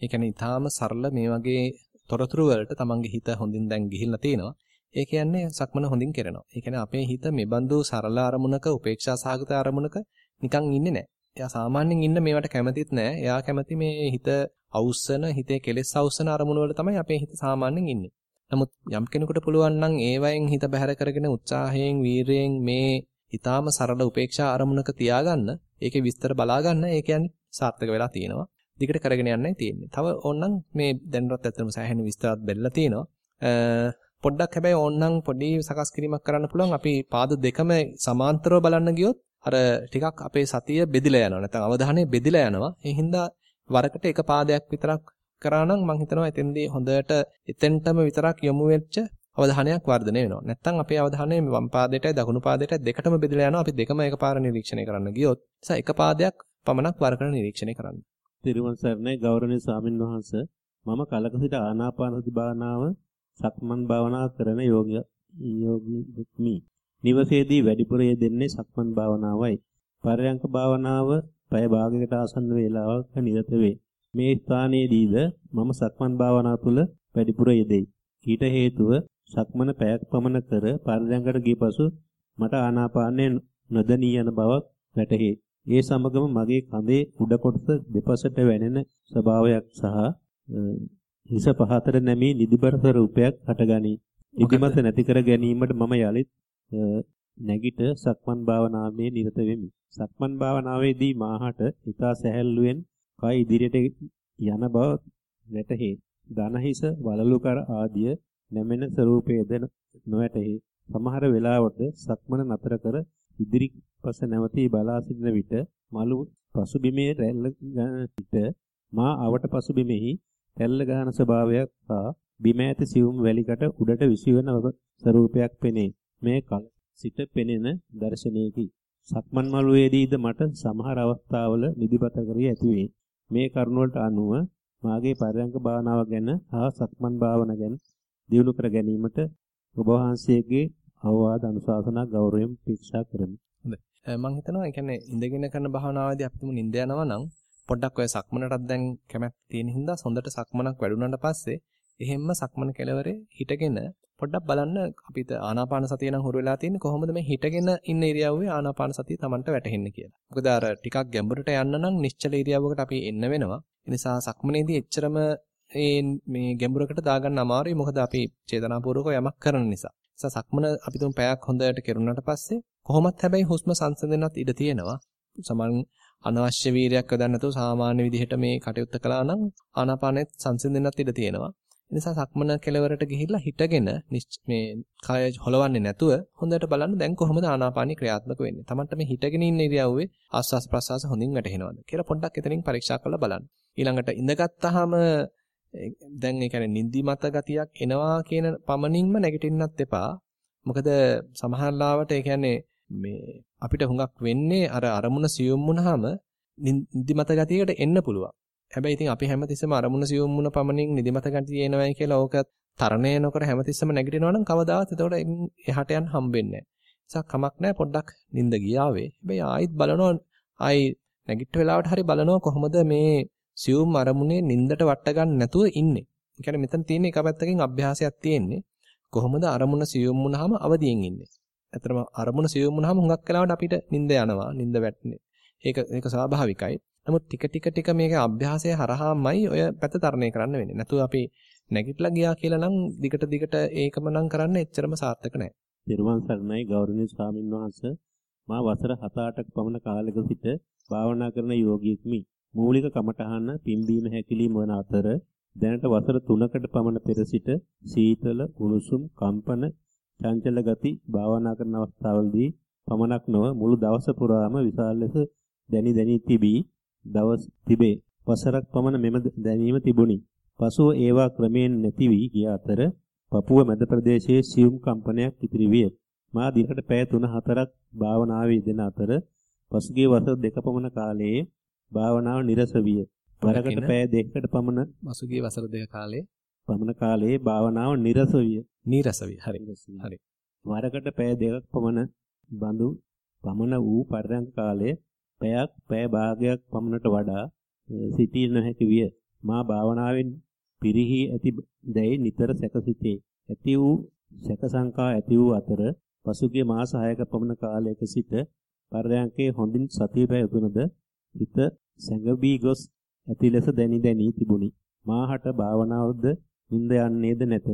ඒ කියන්නේ ඊටාම සරල මේ වගේ තොරතුරු වලට Tamanගේ හිත හොඳින් දැන් ගිහිල්ලා තියෙනවා. ඒ කියන්නේ සක්මන හොඳින් කරනවා. ඒ කියන්නේ අපේ හිත මෙබඳු සරල අරමුණක උපේක්ෂා සහගත අරමුණක නිකන් ඉන්නේ නැහැ. එයා සාමාන්‍යයෙන් ඉන්න මේවට කැමතිත් නැහැ. එයා කැමති මේ හිත අවුස්සන, හිතේ කෙලෙස් අවුස්සන අරමුණු වල තමයි අපේ හිත සාමාන්‍යයෙන් ඉන්නේ. නමුත් යම් කෙනෙකුට පුළුවන් නම් ඒවයෙන් හිත බැහැර කරගෙන උත්සාහයෙන්, වීරයෙන් මේ ඊටාම සරල උපේක්ෂා අරමුණක තියාගන්න, ඒකේ විස්තර බලාගන්න, ඒ කියන්නේ සාර්ථක වෙලා තියෙනවා. දිගට කරගෙන යන්නයි තියෙන්නේ. තව ඕනනම් මේ දැනටත් ඇත්තටම සෑහෙන විස්තරات බෙල්ලලා තියෙනවා. පොඩ්ඩක් හැබැයි ඕනනම් පොඩි සකස් කිරීමක් කරන්න පුළුවන්. අපි පාද දෙකම සමාන්තරව බලන්න ගියොත් අර ටිකක් අපේ සතිය බෙදිලා යනවා. නැත්නම් අවධානය බෙදිලා යනවා. ඒ හින්දා වරකට එක පාදයක් විතරක් කරා නම් මම හිතනවා එතෙන්දී හොඳට එතෙන්ටම විතරක් යොමු වෙච්ච අවධානයක් වර්ධනය වෙනවා. නැත්නම් අපේ අවධානය වම් පාදයටයි දකුණු පාදයටයි දෙකටම බෙදලා යනවා. අපි දෙකම එකපාර නිරීක්ෂණය කරන්න ගියොත්. නිසා එක පාදයක් පමණක් වරකට නිරීක්ෂණය කරන්න. තිරුවන් සරණයි ගෞරවනීය ස්වාමින් වහන්සේ මම කලක සිට ආනාපාන සති භාවනාව සක්මන් භාවනා කරන යෝගී යෝගී නිවසේදී වැඩිපුර යෙදෙන්නේ සක්මන් භාවනාවයි. පරයන්ක භාවනාව පැය භාගයකට ආසන්න වේලාවක නිරත වේ. මේ ස්ථානයේදීද මම සක්මන් භාවනාව තුළ වැඩිපුර යෙදෙයි. ඊට හේතුව සක්මන පැයක් පමණ කර පරයන්කට ගිය පසු මට ආනාපානය නොදැනී යන බවක් වැටහේ. ඒ සමගම මගේ කඳේ උඩ කොටස දෙපසට වැනෙන ස්වභාවයක් සහ හිස පහතට නැමී නිදිබර රූපයක් හටගනී. නිදිමත නැති කර ගැනීමට මම යලිත් නැගිට සක්මන් භාවනාවේ නිරත වෙමි. සක්මන් භාවනාවේදී මාහට ඊතා සැහැල්ලුවෙන් කය ඉදිරියට යන බව වැටහේ. ධනහිස වලලු කර ආදිය නැමෙන ස්වરૂපයේද නොවැටහේ. සමහර වෙලාවට සක්මන නතර කර ඉදිරිපස නැවතී බලා සිටින විට මලු පසුබිමේ රැල්ල සිට මා අවට පසුබිමෙහි රැල්ල ගහන ස්වභාවයක් හා බිම ඇති සියුම් වැලිකට උඩට විසිවන ස්වરૂපයක් පෙනේ. මේ කල සිට පෙනෙන දර්ශනයකි. සක්මන් මළුවේදීද මට සමහර අවස්ථාවල නිදිමත කරිය ඇතිවේ. මේ කරුණවලට අනුව මාගේ පරයන්ක භාවනාව ගැන හා සක්මන් භාවන ගැන දියුණු කර ගැනීමට ඔබ වහන්සේගේ අවවාද අනුශාසනා ගෞරවයෙන් ප්‍රේක්ෂා කරමි. හොඳයි. මම හිතනවා ඒ කියන්නේ ඉඳගෙන කරන භාවනාවේදී අපිටම නිින්ද යනවා නම් පොඩ්ඩක් ඔය සක්මනටත් දැන් කැමැත්ත තියෙන හින්දා හොඳට සක්මනක් වැඩුණාට පස්සේ එහෙම්ම සක්මන කෙලවරේ හිටගෙන පොඩ්ඩක් බලන්න අපිට ආනාපාන සතිය නම් හුරු වෙලා තියෙන්නේ කොහොමද මේ හිටගෙන ඉන්න ඉරියව්වේ ආනාපාන සතිය Tamanට වැටහෙන්නේ කියලා. මොකද අර ටිකක් ගැඹුරට යන්න නම් නිශ්චල ඉරියව්වකට අපි එන්න වෙනවා. ඒ නිසා සක්මනේදී එච්චරම මේ ගැඹුරකට දාගන්න අමාරුයි. මොකද අපි චේතනාපූර්වක යමක් කරන නිසා. නිසා සක්මන අපි තුන් පැයක් හොඳට කෙරුණාට පස්සේ කොහොමත් හැබැයි හුස්ම සංසිඳෙන්නත් ඉඩ තියෙනවා. සමන් අනවශ්‍ය වීරයක් යොදන්න නැතුව සාමාන්‍ය විදිහට මේ කටයුත්ත කළා නම් ආනාපානෙත් සංසිඳෙන්නත් ඉඩ තියෙනවා. නිසා සක්මන කෙලවරට ගිහිල්ලා හිටගෙන මේ කය හොලවන්නේ නැතුව හොඳට බලන්න දැන් කොහොමද ආනාපානිය ක්‍රියාත්මක වෙන්නේ. Tamanට මේ හිටගෙන ඉන්න ඉරියව්වේ ආස්වාස් ප්‍රස්වාස හොඳින් වැටහෙනවද කියලා පොඩ්ඩක් එතනින් පරීක්ෂා කරලා බලන්න. ඊළඟට ඉඳගත්තාම දැන් ඒ කියන්නේ නිදිමත ගතියක් එනවා කියන පමණින්ම නැගිටින්නත් එපා. මොකද සමහර ලාවට ඒ කියන්නේ මේ අපිට හුඟක් වෙන්නේ අර අරමුණ සියුම් වුණාම නිදිමත ගතියකට එන්න පුළුවන්. හැබැයි ඉතින් අපි හැමතිස්සෙම අරමුණ සියුම් වුණ පමණින් නිදිමත ගතිය එනවයි කියලා ඕක තරණය නොකර හැමතිස්සෙම නැගිටිනවා නම් කවදාවත් එතකොට එහාට යන්න හම්බෙන්නේ නැහැ. කමක් නැහැ පොඩ්ඩක් නිින්ද ගියාවේ. හැබැයි ආයිත් බලනවා ආයි නැගිට වෙලාවට හරි බලනවා කොහොමද මේ සියුම් අරමුණේ නිින්දට වට ගන්න නැතුව ඉන්නේ. ඒ කියන්නේ මෙතන තියෙන එක පැත්තකින් අභ්‍යාසයක් තියෙන්නේ. කොහොමද අරමුණ සියුම් වුණාම අවදියෙන් ඉන්නේ. ඇත්තටම අරමුණ සියුම් වුණාම හුඟක් වෙලාවට අපිට නිින්ද යනවා. නිින්ද වැටෙන්නේ. ඒක ඒක ස්වාභාවිකයි. නමුත් ටික ටික ටික මේක අභ්‍යාසය හරහාමයි ඔය පැත්ත තරණය කරන්න වෙන්නේ. නැතුව අපි නැගිටලා ගියා කියලා නම් දිගට දිගට ඒකම නම් කරන්න එච්චරම සාර්ථක නැහැ. නිර්වාන් සරණයි ගෞරවනීය ස්වාමින් වහන්සේ මා වසර 7-8ක පමණ කාලයක සිට භාවනා කරන යෝගියෙක්මි. මූලික කමඨහන පිම්බීම හැකිලිම වන අතර දැනට වසර 3කට පමණ පෙර සිට සීතල, උණුසුම්, කම්පන, චංචල ගති භාවනා කරන අවස්ථාවලදී පමණක් නොව මුළු දවස පුරාම විශාල ලෙස දැනි දැනි තිබී දවස් තිබේ. වසරක් පමණ මෙම දැනීම තිබුණි. පසුව ඒවා ක්‍රමයෙන් නැති වී ගිය අතර පපුව මැද ප්‍රදේශයේ සියුම් කම්පනයක් ඉතිරි විය. මා දිනකට පැය 3-4ක් භාවනාවේ යෙදෙන අතර පසුගිය වසර දෙක පමණ කාලයේ භාවනාව නිරස විය. වරකට පැය දෙකකට පමණ පසුගිය වසර දෙක කාලයේ පමණ කාලයේ භාවනාව නිරස විය. නිරස විය. හරි. හරි. වරකට පැය දෙකක් පමණ බඳු පමණ වූ පරයන්ක කාලයේ පැයක් පැය භාගයක් පමණට වඩා සිටිය නොහැකි විය. මා භාවනාවෙන් පිරිහි ඇති දැයි නිතර සැකසිතේ. ඇති වූ සැක සංකා ඇති වූ අතර පසුගිය මාස 6ක පමණ කාලයක සිට පරයන්කේ හොඳින් සතිය පැවතුනද හිත සැඟවී ගොස් ඇති ලෙස දැනි දැනි තිබුණි. මාහට භාවනාවද නිින්ද යන්නේද නැත.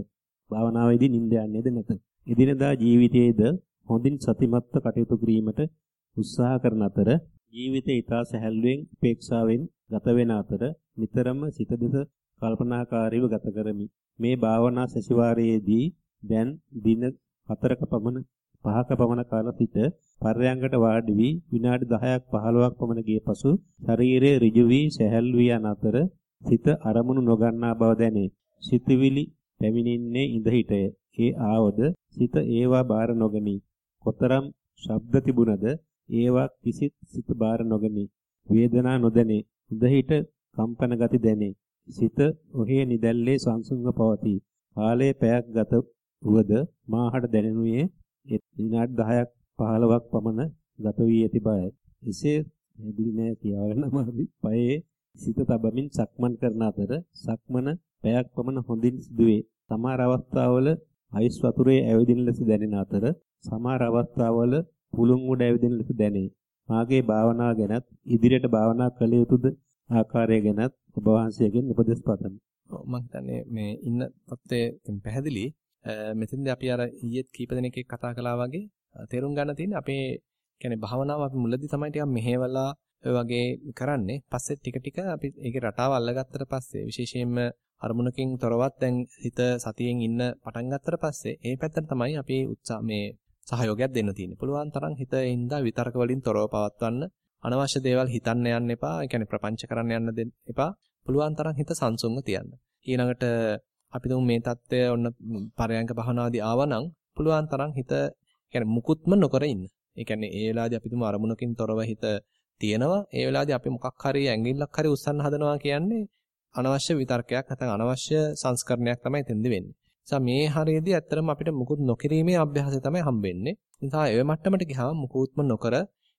භාවනාවේදී නිින්ද යන්නේද නැත. එදිනදා ජීවිතයේද හොඳින් සතිමත්ව කටයුතු කිරීමට උත්සාහ කරන අතර ජීවිතය ඊටා සැහැල්ලුවෙන් උපේක්ෂාවෙන් ගත වෙන අතර නිතරම සිත දෙස කල්පනාකාරීව ගත කරමි. මේ භාවනා සැසිවාරයේදී දැන් දින 4ක පමණ 5ක පමණ කාල සිට පර්යංගකට වාඩි වී විනාඩි 10ක් 15ක් පමණ ගිය පසු ශරීරයේ ඍජු වී සැහැල්ලු වී යන අතර සිත අරමුණු නොගන්නා බව දැනේ. සිතවිලි පැමිණෙන්නේ ඉඳ හිටය. ඒ ආවද සිත ඒවා බාර නොගනී. කොතරම් ශබ්ද තිබුණද ඒවා කිසිත් සිත බාර නොගනී. වේදනා නොදැනේ. ඉඳ හිට කම්පන ගති දැනේ. සිත ඔහේ නිදැල්ලේ සංසුන්ව පවතී. කාලයේ පැයක් ගත වුවද මාහට දැනෙනුයේ විනාඩි 10ක් 15ක් පමණ ගත වී ඇති බයයි. එසේ හැදිරි නෑ කියාගෙන මාදි පයේ සිත තබමින් සක්මන් කරන අතර සක්මන පැයක් පමණ හොඳින් සිදුවේ. සමහර අවස්ථාවල අයිස් වතුරේ ඇවිදින ලෙස දැනෙන අතර සමහර අවස්ථාවල පුළුන් උඩ ඇවිදින ලෙස දැනේ. මාගේ භාවනාව ගැනත් ඉදිරියට භාවනා කළ යුතුද ආකාරය ගැනත් ඔබ වහන්සේගෙන් උපදෙස් පතමි. ඔව් මම හිතන්නේ මේ ඉන්න තත්ත්වයෙන් පැහැදිලි. මෙතෙන්දී අපි අර ඊයේත් කීප දෙනෙක් කතා කළා වගේ තේරුම් ගන්න තියෙන්නේ අපේ කියන්නේ භාවනාව අපි මුලදී තමයි ටිකක් මෙහෙवला වගේ කරන්නේ. පස්සේ ටික ටික අපි ඒකේ රටාව අල්ලගත්තට පස්සේ විශේෂයෙන්ම අරමුණකින් තොරවත් දැන් හිත සතියෙන් ඉන්න පටන් ගත්තට පස්සේ ඒ පැත්තට තමයි අපි උත්සාහ මේ සහයෝගයක් දෙන්න තියෙන්නේ. පුළුවන් තරම් හිත ඉඳා විතරක වලින් තොරව පවත්වන්න අනවශ්‍ය දේවල් හිතන්න යන්න එපා. ඒ කියන්නේ ප්‍රපංච කරන්න යන්න දෙන්න එපා. පුළුවන් තරම් හිත සංසුන්ව තියන්න. ඊළඟට අපි දුම් මේ தත්ත්වය ඔන්න පරයන්ක භවනාදී ආවනම් පුළුවන් තරම් හිත කියන්නේ මුකුත්ම නොකර ඉන්න. ඒ කියන්නේ ඒ වෙලාවේදී අපි දුම අරමුණකින් තොරව හිත තියෙනවා. ඒ වෙලාවේදී අපි මොකක් හරි ඇඟිල්ලක් හරි උස්සන්න හදනවා කියන්නේ අනවශ්‍ය විතර්කයක් නැත්නම් අනවශ්‍ය සංස්කරණයක් තමයි එතෙන්දි වෙන්නේ. නිසා මේ හරියේදී ඇත්තටම අපිට මුකුත් නොකිරීමේ අභ්‍යාසය තමයි හම්බෙන්නේ. නිසා ඒ මට්ටමට ගියාම මුකුත්ම නොකර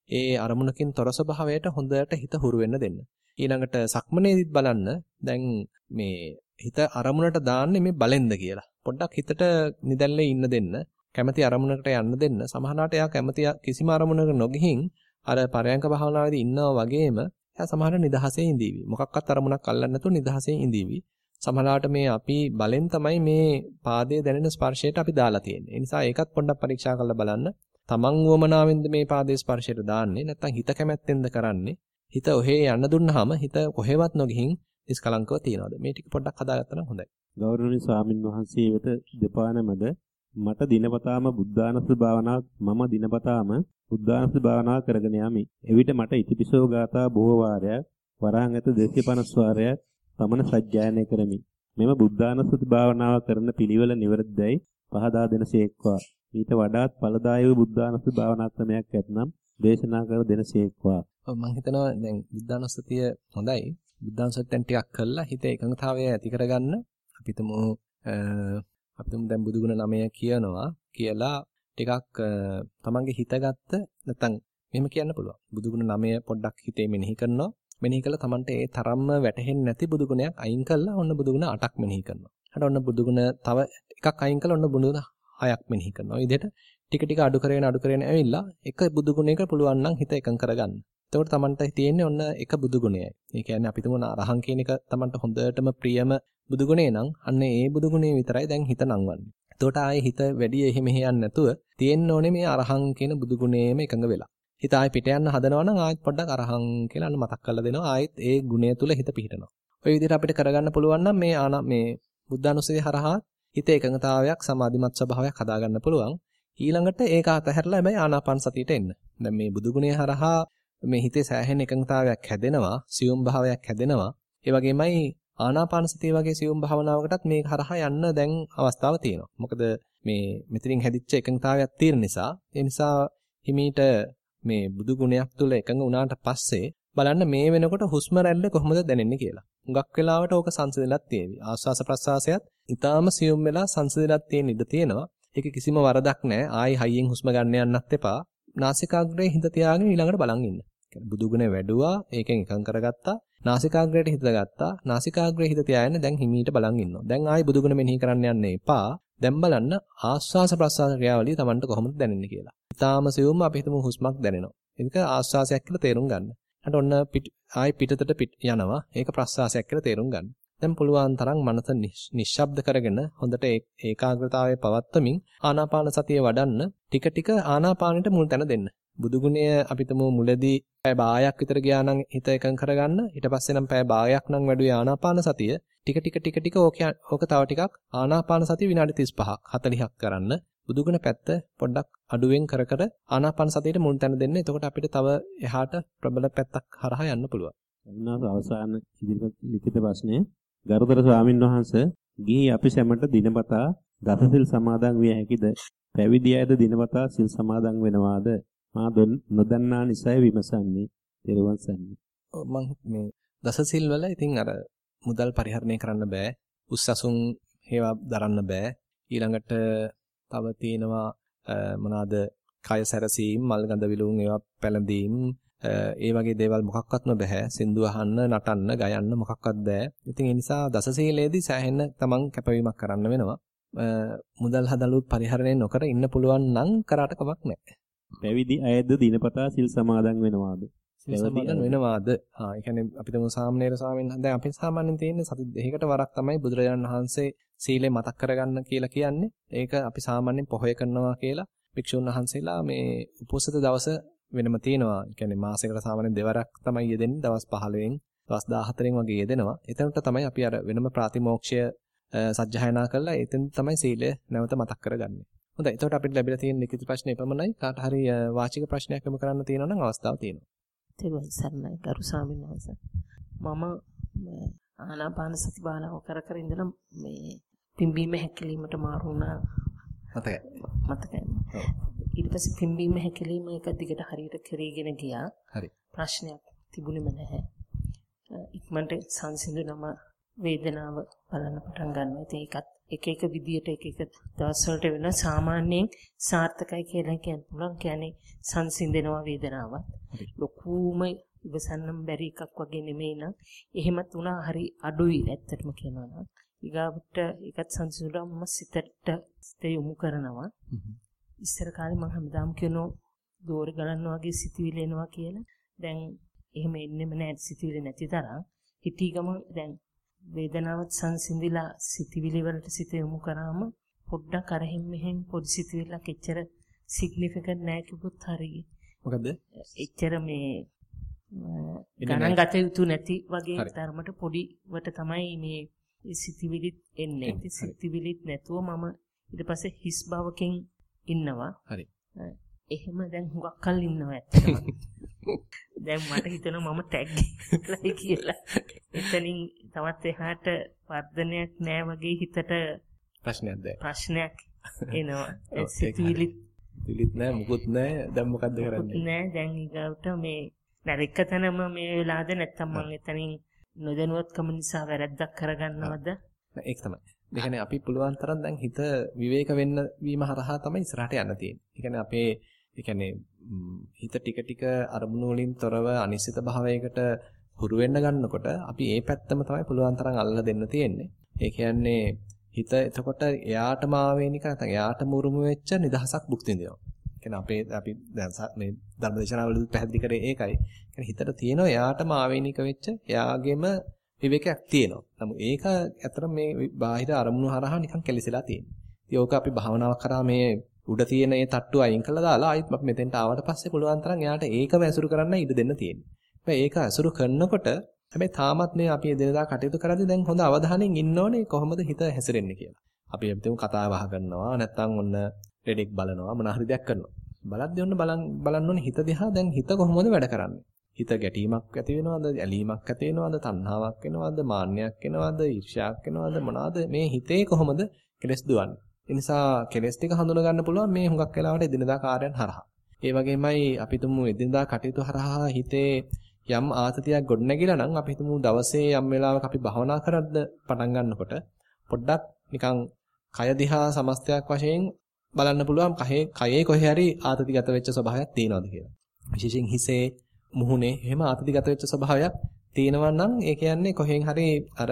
ඒ අරමුණකින් තොර ස්වභාවයට හොඳට හිත හුරු වෙන්න දෙන්න. ඊළඟට සක්මනේදිත් බලන්න දැන් මේ හිත අරමුණට දාන්නේ මේ බලෙන්ද කියලා. පොඩ්ඩක් හිතට නිදැල්ලේ ඉන්න දෙන්න. කැමැති අරමුණකට යන්න දෙන්න. සමහරවිට එයා කැමැති කිසිම අරමුණක නොගිහින් අර පරයන්ක භාවනාවේදී ඉන්නවා වගේම එයා සමහරවිට නිදහසේ ඉඳීවි. මොකක්වත් අරමුණක් අල්ලන්නේ නැතුව නිදහසේ ඉඳීවි. සමහරවිට මේ අපි බලෙන් තමයි මේ පාදයේ දැනෙන ස්පර්ශයට අපි දාලා තියෙන්නේ. ඒ නිසා ඒකත් පොඩ්ඩක් පරීක්ෂා කරලා බලන්න. තමන් වමනාවෙන්ද මේ පාදයේ ස්පර්ශයට දාන්නේ නැත්නම් හිත කැමැත්තෙන්ද කරන්නේ? හිත ඔහේ යන්න දුන්නාම හිත කොහෙවත් නොගිහින් නිස්කලංකව තියනවාද? මේ ටික පොඩ්ඩක් හදාගත්තා නම් හොඳයි. ගෞරවනීය ස්වාමින් වහන්සේ වෙත දෙපා නැමද මට දිනපතාම බුද්ධානස්ස භාවනා මම දිනපතාම බුද්ධානස්ස භාවනා කරගෙන යමි. එවිට මට ඉතිපිසෝ ගාථා බොහෝ වාරයක් වරහන් ඇත 250 වාරයක් පමණ සජ්ජායනය කරමි. මෙම බුද්ධානස්ස භාවනාව කරන පිළිවෙල නිවැරදියි පහදා දෙනසේක්වා. ඊට වඩාත් ඵලදායී බුද්ධානස්ස භාවනා ක්‍රමයක් ඇතනම් දේශනා කර දෙනසේක්වා. ඔව් මම හිතනවා දැන් බුද්ධානුස්සතිය හොඳයි. බුද්ධානුස්සතියෙන් ටිකක් කළා හිත එකඟතාවය ඇති කරගන්න අපිටම අපිටම දැන් බුදුගුණ නමය කියනවා කියලා ටිකක් තමන්ගේ හිතගත්ත නැත්තම් මෙහෙම කියන්න පුළුවන්. බුදුගුණ නමය පොඩ්ඩක් හිතේ මෙනෙහි කරනවා. මෙනෙහි කළා තමන්ට ඒ තරම්ම වැටහෙන්නේ නැති බුදුගුණයක් අයින් කළා ඔන්න බුදුගුණ 8ක් මෙනෙහි කරනවා. ඊට ඔන්න බුදුගුණ තව එකක් අයින් කළා ඔන්න බුදුගුණ 6ක් මෙනෙහි කරනවා. ඒ විදිහට ටික ටික අඩු කරගෙන අඩු කරගෙන ඇවිල්ලා එක බුදුගුණයක පුළුවන් නම් හිත එකඟ කරගන්න. එතකොට Tamanට තියෙන්නේ ඔන්න එක බුදුගුණයයි. ඒ කියන්නේ අපි තුමන අරහං කියන එක Tamanට හොඳටම ප්‍රියම බුදුගුණේ නම් අන්න ඒ බුදුගුණේ විතරයි දැන් හිත නංවන්නේ. එතකොට ආයේ හිත වැඩි එහෙ මෙහෙ යන්නේ නැතුව තියෙන්න ඕනේ මේ අරහං කියන බුදුගුණේම එකඟ වෙලා. හිත ආයේ පිට යන්න හදනවා නම් ආයෙත් පොඩ්ඩක් අරහං කියලා අන්න මතක් කරලා දෙනවා. ආයෙත් ඒ ගුණය තුල හිත පිහිටනවා. ওই විදිහට අපිට කරගන්න පුළුවන් නම් මේ ආන මේ බුද්ධානුස්සතිය හරහා හිත එකඟතාවයක් සමාධිමත් ස්වභාවයක් හදාගන්න පුළුවන්. ඊළඟට ඒක අතහැරලා හැබැයි ආනාපාන සතියට එන්න. දැන් මේ බුදුගුණය හරහා මේ හිතේ සෑහෙන එකඟතාවයක් හැදෙනවා, සියුම් භාවයක් හැදෙනවා. ඒ වගේමයි ආනාපාන සතිය වගේ සියුම් භාවනාවකටත් මේක හරහා යන්න දැන් අවස්ථාව තියෙනවා. මොකද මේ මෙතනින් හැදිච්ච එකඟතාවයක් තියෙන නිසා, ඒ නිසා හිමීට මේ බුදු ගුණයක් තුල එකඟ වුණාට පස්සේ බලන්න මේ වෙනකොට හුස්ම රැල්ල කොහොමද දැනෙන්නේ කියලා. හුඟක් වෙලාවට ඕක සංසිඳලක් තියෙවි. ආස්වාස ප්‍රස්වාසයත් ඊටාම සියුම් වෙලා සංසිඳලක් තියෙන ඉඩ තියෙනවා. ඒක කිසිම වරදක් නැහැ. ආයි හයියෙන් හුස්ම ගන්න යන්නත් එපා. නාසිකාග්‍රේ හිත තියාගෙන ඊළඟට බලන් ඉන්න. කියන්නේ බුදුගුණ වැඩුවා, ඒකෙන් එකඟ කරගත්තා. නාසිකාග්‍රයට හිත ගත්තා. නාසිකාග්‍රේ හිත තියාගෙන දැන් හිමීට බලන් ඉන්නවා. දැන් ආයි බුදුගුණ මෙනෙහි කරන්න යන්න එපා. දැන් බලන්න ආස්වාස ප්‍රස්වාස ක්‍රියාවලිය Tamanට කොහොමද දැනෙන්නේ කියලා. ඊටාම සියුම්ම අපි හිතමු හුස්මක් දැනෙනවා. ඒක ආස්වාසයක් කියලා තේරුම් ගන්න. ඊට ඔන්න ආයි පිටතට යනවා. ඒක ප්‍රස්වාසයක් කියලා තේරුම් ගන්න. දැන් පුළුවන් තරම් මනස නිශ්ශබ්ද කරගෙන හොඳට ඒකාග්‍රතාවයේ පවත්වමින් ආනාපාන සතිය වඩන්න ටික ටික ආනාපානෙට මුල් තැන දෙන්න. බුදුගුණය අපිටම මුලදී පැය භාගයක් විතර ගියා නම් හිත එකඟ කරගන්න. ඊට පස්සේ නම් පැය භාගයක් නම් වැඩුවේ ආනාපාන සතිය. ටික ටික ටික ටික ඕක තව ටිකක් ආනාපාන සතිය විනාඩි 35ක් 40ක් කරන්න. බුදුගුණ පැත්ත පොඩ්ඩක් අඩුවෙන් කර කර ආනාපාන සතියට මුල් තැන දෙන්න. එතකොට අපිට තව එහාට ප්‍රබල පැත්තක් හරහා යන්න පුළුවන්. අන්නාස අවසාන ඉදිරිපත් ලිඛිත ප්‍රශ්නය ගරුතර ස්වාමින් වහන්සේ ගිහි අපි සැමට දිනපතා දසසිල් සමාදන් විය හැකිද? පැවිදි අයද දිනපතා සිල් සමාදන් වෙනවාද? මා නොදන්නා නිසායි විමසන්නේ. ත්වන් සන්නේ. ඔව් මම මේ දසසිල් වල ඉතින් අර මුදල් පරිහරණය කරන්න බෑ. උස්සසුන් ඒවා දරන්න බෑ. ඊළඟට තව තියෙනවා මොනවාද කය සැරසීම්, මල් ගඳ විලවුන් ඒවා පැලඳීම්, ඒ වගේ දේවල් මොකක්වත්ම බෑ. සින්දු අහන්න, නටන්න, ගයන්න මොකක්වත් බෑ. ඉතින් ඒ නිසා දසසීලේදී සෑහෙන්න තමන් කැපවීමක් කරන්න වෙනවා. මුදල් හදලුත් පරිහරණය නොකර ඉන්න පුළුවන් නම් කරාට කමක් නැහැ. පැවිදි අයද දිනපතා සිල් සමාදන් වෙනවාද? සිල් සමාදන් වෙනවාද? ආ ඒ කියන්නේ අපිට මො සාමනීර ස්වාමීන් දැන් අපි සාමාන්‍යයෙන් තියෙන්නේ සති දෙකකට වරක් තමයි බුදුරජාණන් වහන්සේ සීලය මතක් කරගන්න කියලා කියන්නේ. ඒක අපි සාමාන්‍යයෙන් පොහොය කරනවා කියලා භික්ෂුන් වහන්සේලා මේ උපෝසත දවස වෙනම තියෙනවා. ඒ කියන්නේ මාසයකට සාමාන්‍යයෙන් දෙවරක් තමයි යෙදෙන්නේ. දවස් 15න්, දවස් 14න් වගේ යෙදෙනවා. එතනට තමයි අපි අර වෙනම ප්‍රාතිමෝක්ෂය සජ්ජායනා කරලා එතෙන් තමයි සීලය නැවත මතක් කරගන්නේ. හොඳයි. එතකොට අපිට ලැබිලා තියෙන ලිඛිත ප්‍රශ්නේ එපමණයි. කාට හරි වාචික ප්‍රශ්නයක් යොමු කරන්න තියෙනවා නම් අවස්ථාව තියෙනවා. තෙරුවන් සරණයි ගරු ස්වාමීන් වහන්සේ. මම ආනාපාන සති භාවනාව කර කර ඉඳලා මේ පිම්බීම හැකිලීමට මාරු වුණා. මතකයි. මතකයි. ඊට පස්සේ පිම්බීම හැකිලීම එක දිගට හරියට කරගෙන ගියා. හරි. ප්‍රශ්නයක් තිබුණෙම නැහැ. ඉක්මනට සංසිඳුනම වේදනාව බලන්න පටන් ගන්නවා. ඉතින් ඒකත් එක එක විදියට එක එක දවස් වලට වෙන සාමාන්‍යයෙන් සාර්ථකයි කියලා කියන්න පුළුවන්. කියන්නේ සංසිඳෙනවා වේදනාවත්. ලොකුම ඉවසන්නම් බැරි එකක් වගේ නෙමෙයි නම් එහෙමත් වුණා හරි අඩුයි ඇත්තටම කියනවා නම්. ඊගාවට ඒකත් සංසිඳුනම සිතට සිත යොමු කරනවා. ඉස්සර කාලේ මම හැමදාම කියනෝ දෝර ගලන්න වගේ සිතුවිලි එනවා කියලා. දැන් එහෙම එන්නෙම නැහැ සිතුවිලි නැති තරම්. හිටී ගම දැන් වේදනාවත් සංසිඳිලා සිතුවිලි වලට සිත යොමු කරාම පොඩ්ඩක් අරහින් මෙහෙන් පොඩි සිතුවිල්ලක් එච්චර සිග්නිෆිකන්ට් නැහැ කිව්වොත් හරියි. මොකද? එච්චර මේ ගණන් ගත යුතු නැති වගේ ධර්මයට පොඩි වට තමයි මේ සිතුවිලිත් එන්නේ. ඉතින් සිතුවිලිත් නැතුව මම ඊට පස්සේ හිස් බවකින් ඉන්නවා. හරි. එහෙම දැන් හුඟක් කල් ඉන්නවා ඇත්තටම. [LAUGHS] දැන් මට හිතෙනවා මම ටැග් කරලා කියලා. එතනින් තවත් එහාට වර්ධනයක් නෑ වගේ හිතට ප්‍රශ්නයක් දැන්. ප්‍රශ්නයක් එනවා. [LAUGHS] සිතුවිලි සිතුවිලිත් නෑ මුකුත් නෑ. දැන් මොකද්ද කරන්නේ? නෑ දැන් ඊගවට මේ නැරිකතනම මේ වෙලාවද නැත්තම් මම එතනින් නොදැනුවත්කම නිසා වැරද්දක් කරගන්නවද? ඒක තමයි. ඒ කියන්නේ අපි පුළුවන් තරම් දැන් හිත විවේක වෙන්න වීම හරහා තමයි ඉස්සරහට යන්න තියෙන්නේ. ඒ කියන්නේ අපේ ඒ කියන්නේ හිත ටික ටික අරමුණු වලින් තොරව අනිශ්චිත භාවයකට හුරු වෙන්න ගන්නකොට අපි ඒ පැත්තම තමයි පුළුවන් තරම් අල්ලලා දෙන්න තියෙන්නේ. ඒ කියන්නේ හිත එතකොට එයාටම ආවේනික නැත්නම් එයාටම උරුම වෙච්ච නිදහසක් භුක්ති විඳිනවා. කියන්නේ අපේ අපි දැන් මේ ධර්මදේශනාවලදී පැහැදිලි කරේ ඒකයි. කියන්නේ හිතට තියෙනවා එයාටම ආවේනික වෙච්ච එයාගේම විවේකයක් තියෙනවා. නමුත් ඒක ඇත්තට මේ බාහිර අරමුණු හරහා නිකන් කෙලිසලා තියෙනවා. ඉතින් ඕක අපි භාවනාවක් කරා මේ උඩ තියෙන මේ තට්ටු අයින් කළා දාලා ආයෙත් අපි මෙතෙන්ට ආවට පස්සේ පුළුවන් තරම් එයාට ඒකම ඇසුරු කරන්න ඉඩ දෙන්න තියෙනවා. හැබැයි ඒක ඇසුරු කරනකොට හැබැයි තාමත් මේ අපි එදිනදා කටයුතු කරද්දී දැන් හොඳ අවධානයෙන් ඉන්න ඕනේ කොහොමද හිත හැසිරෙන්නේ කියලා. අපි හිතමු කතා බහ කරනවා නැත්නම් ඔන්න රෙඩෙක් බලනවා මොන හරි දෙයක් කරනවා. බලද්දී ඔන්න බලන් බලන්න ඕනේ හිත දිහා දැන් හිත කොහොමද වැඩ කරන්නේ. හිත ගැටීමක් ඇති වෙනවද ඇලීමක් ඇති වෙනවද තණ්හාවක් එනවද මාන්නයක් එනවද ඊර්ෂ්‍යාවක් එනවද මොනවාද මේ හිතේ කොහොමද කෙලස් දුවන්නේ. ඒ නිසා කෙලස් ටික හඳුනා ගන්න පුළුවන් මේ හුඟක් වෙලාවට එදිනදා කාර්යයන් හරහා. ඒ වගේමයි අපි තුමු එදිනදා කටයුතු හරහා හිතේ යම් ආතතියක් ගොඩනැගිලා නම් අපි හිතමු දවසේ යම් වෙලාවක අපි භවනා කරද්ද පටන් ගන්නකොට පොඩ්ඩක් නිකන් කය දිහා සමස්තයක් වශයෙන් බලන්න පුළුවන් කයේ කයේ කොහේ හරි ආතතිගත වෙච්ච ස්වභාවයක් තියෙනවද කියලා. විශේෂයෙන් හිසේ මුහුණේ එහෙම ආතතිගත වෙච්ච ස්වභාවයක් තියෙනවා නම් ඒ කියන්නේ කොහෙන් හරි අර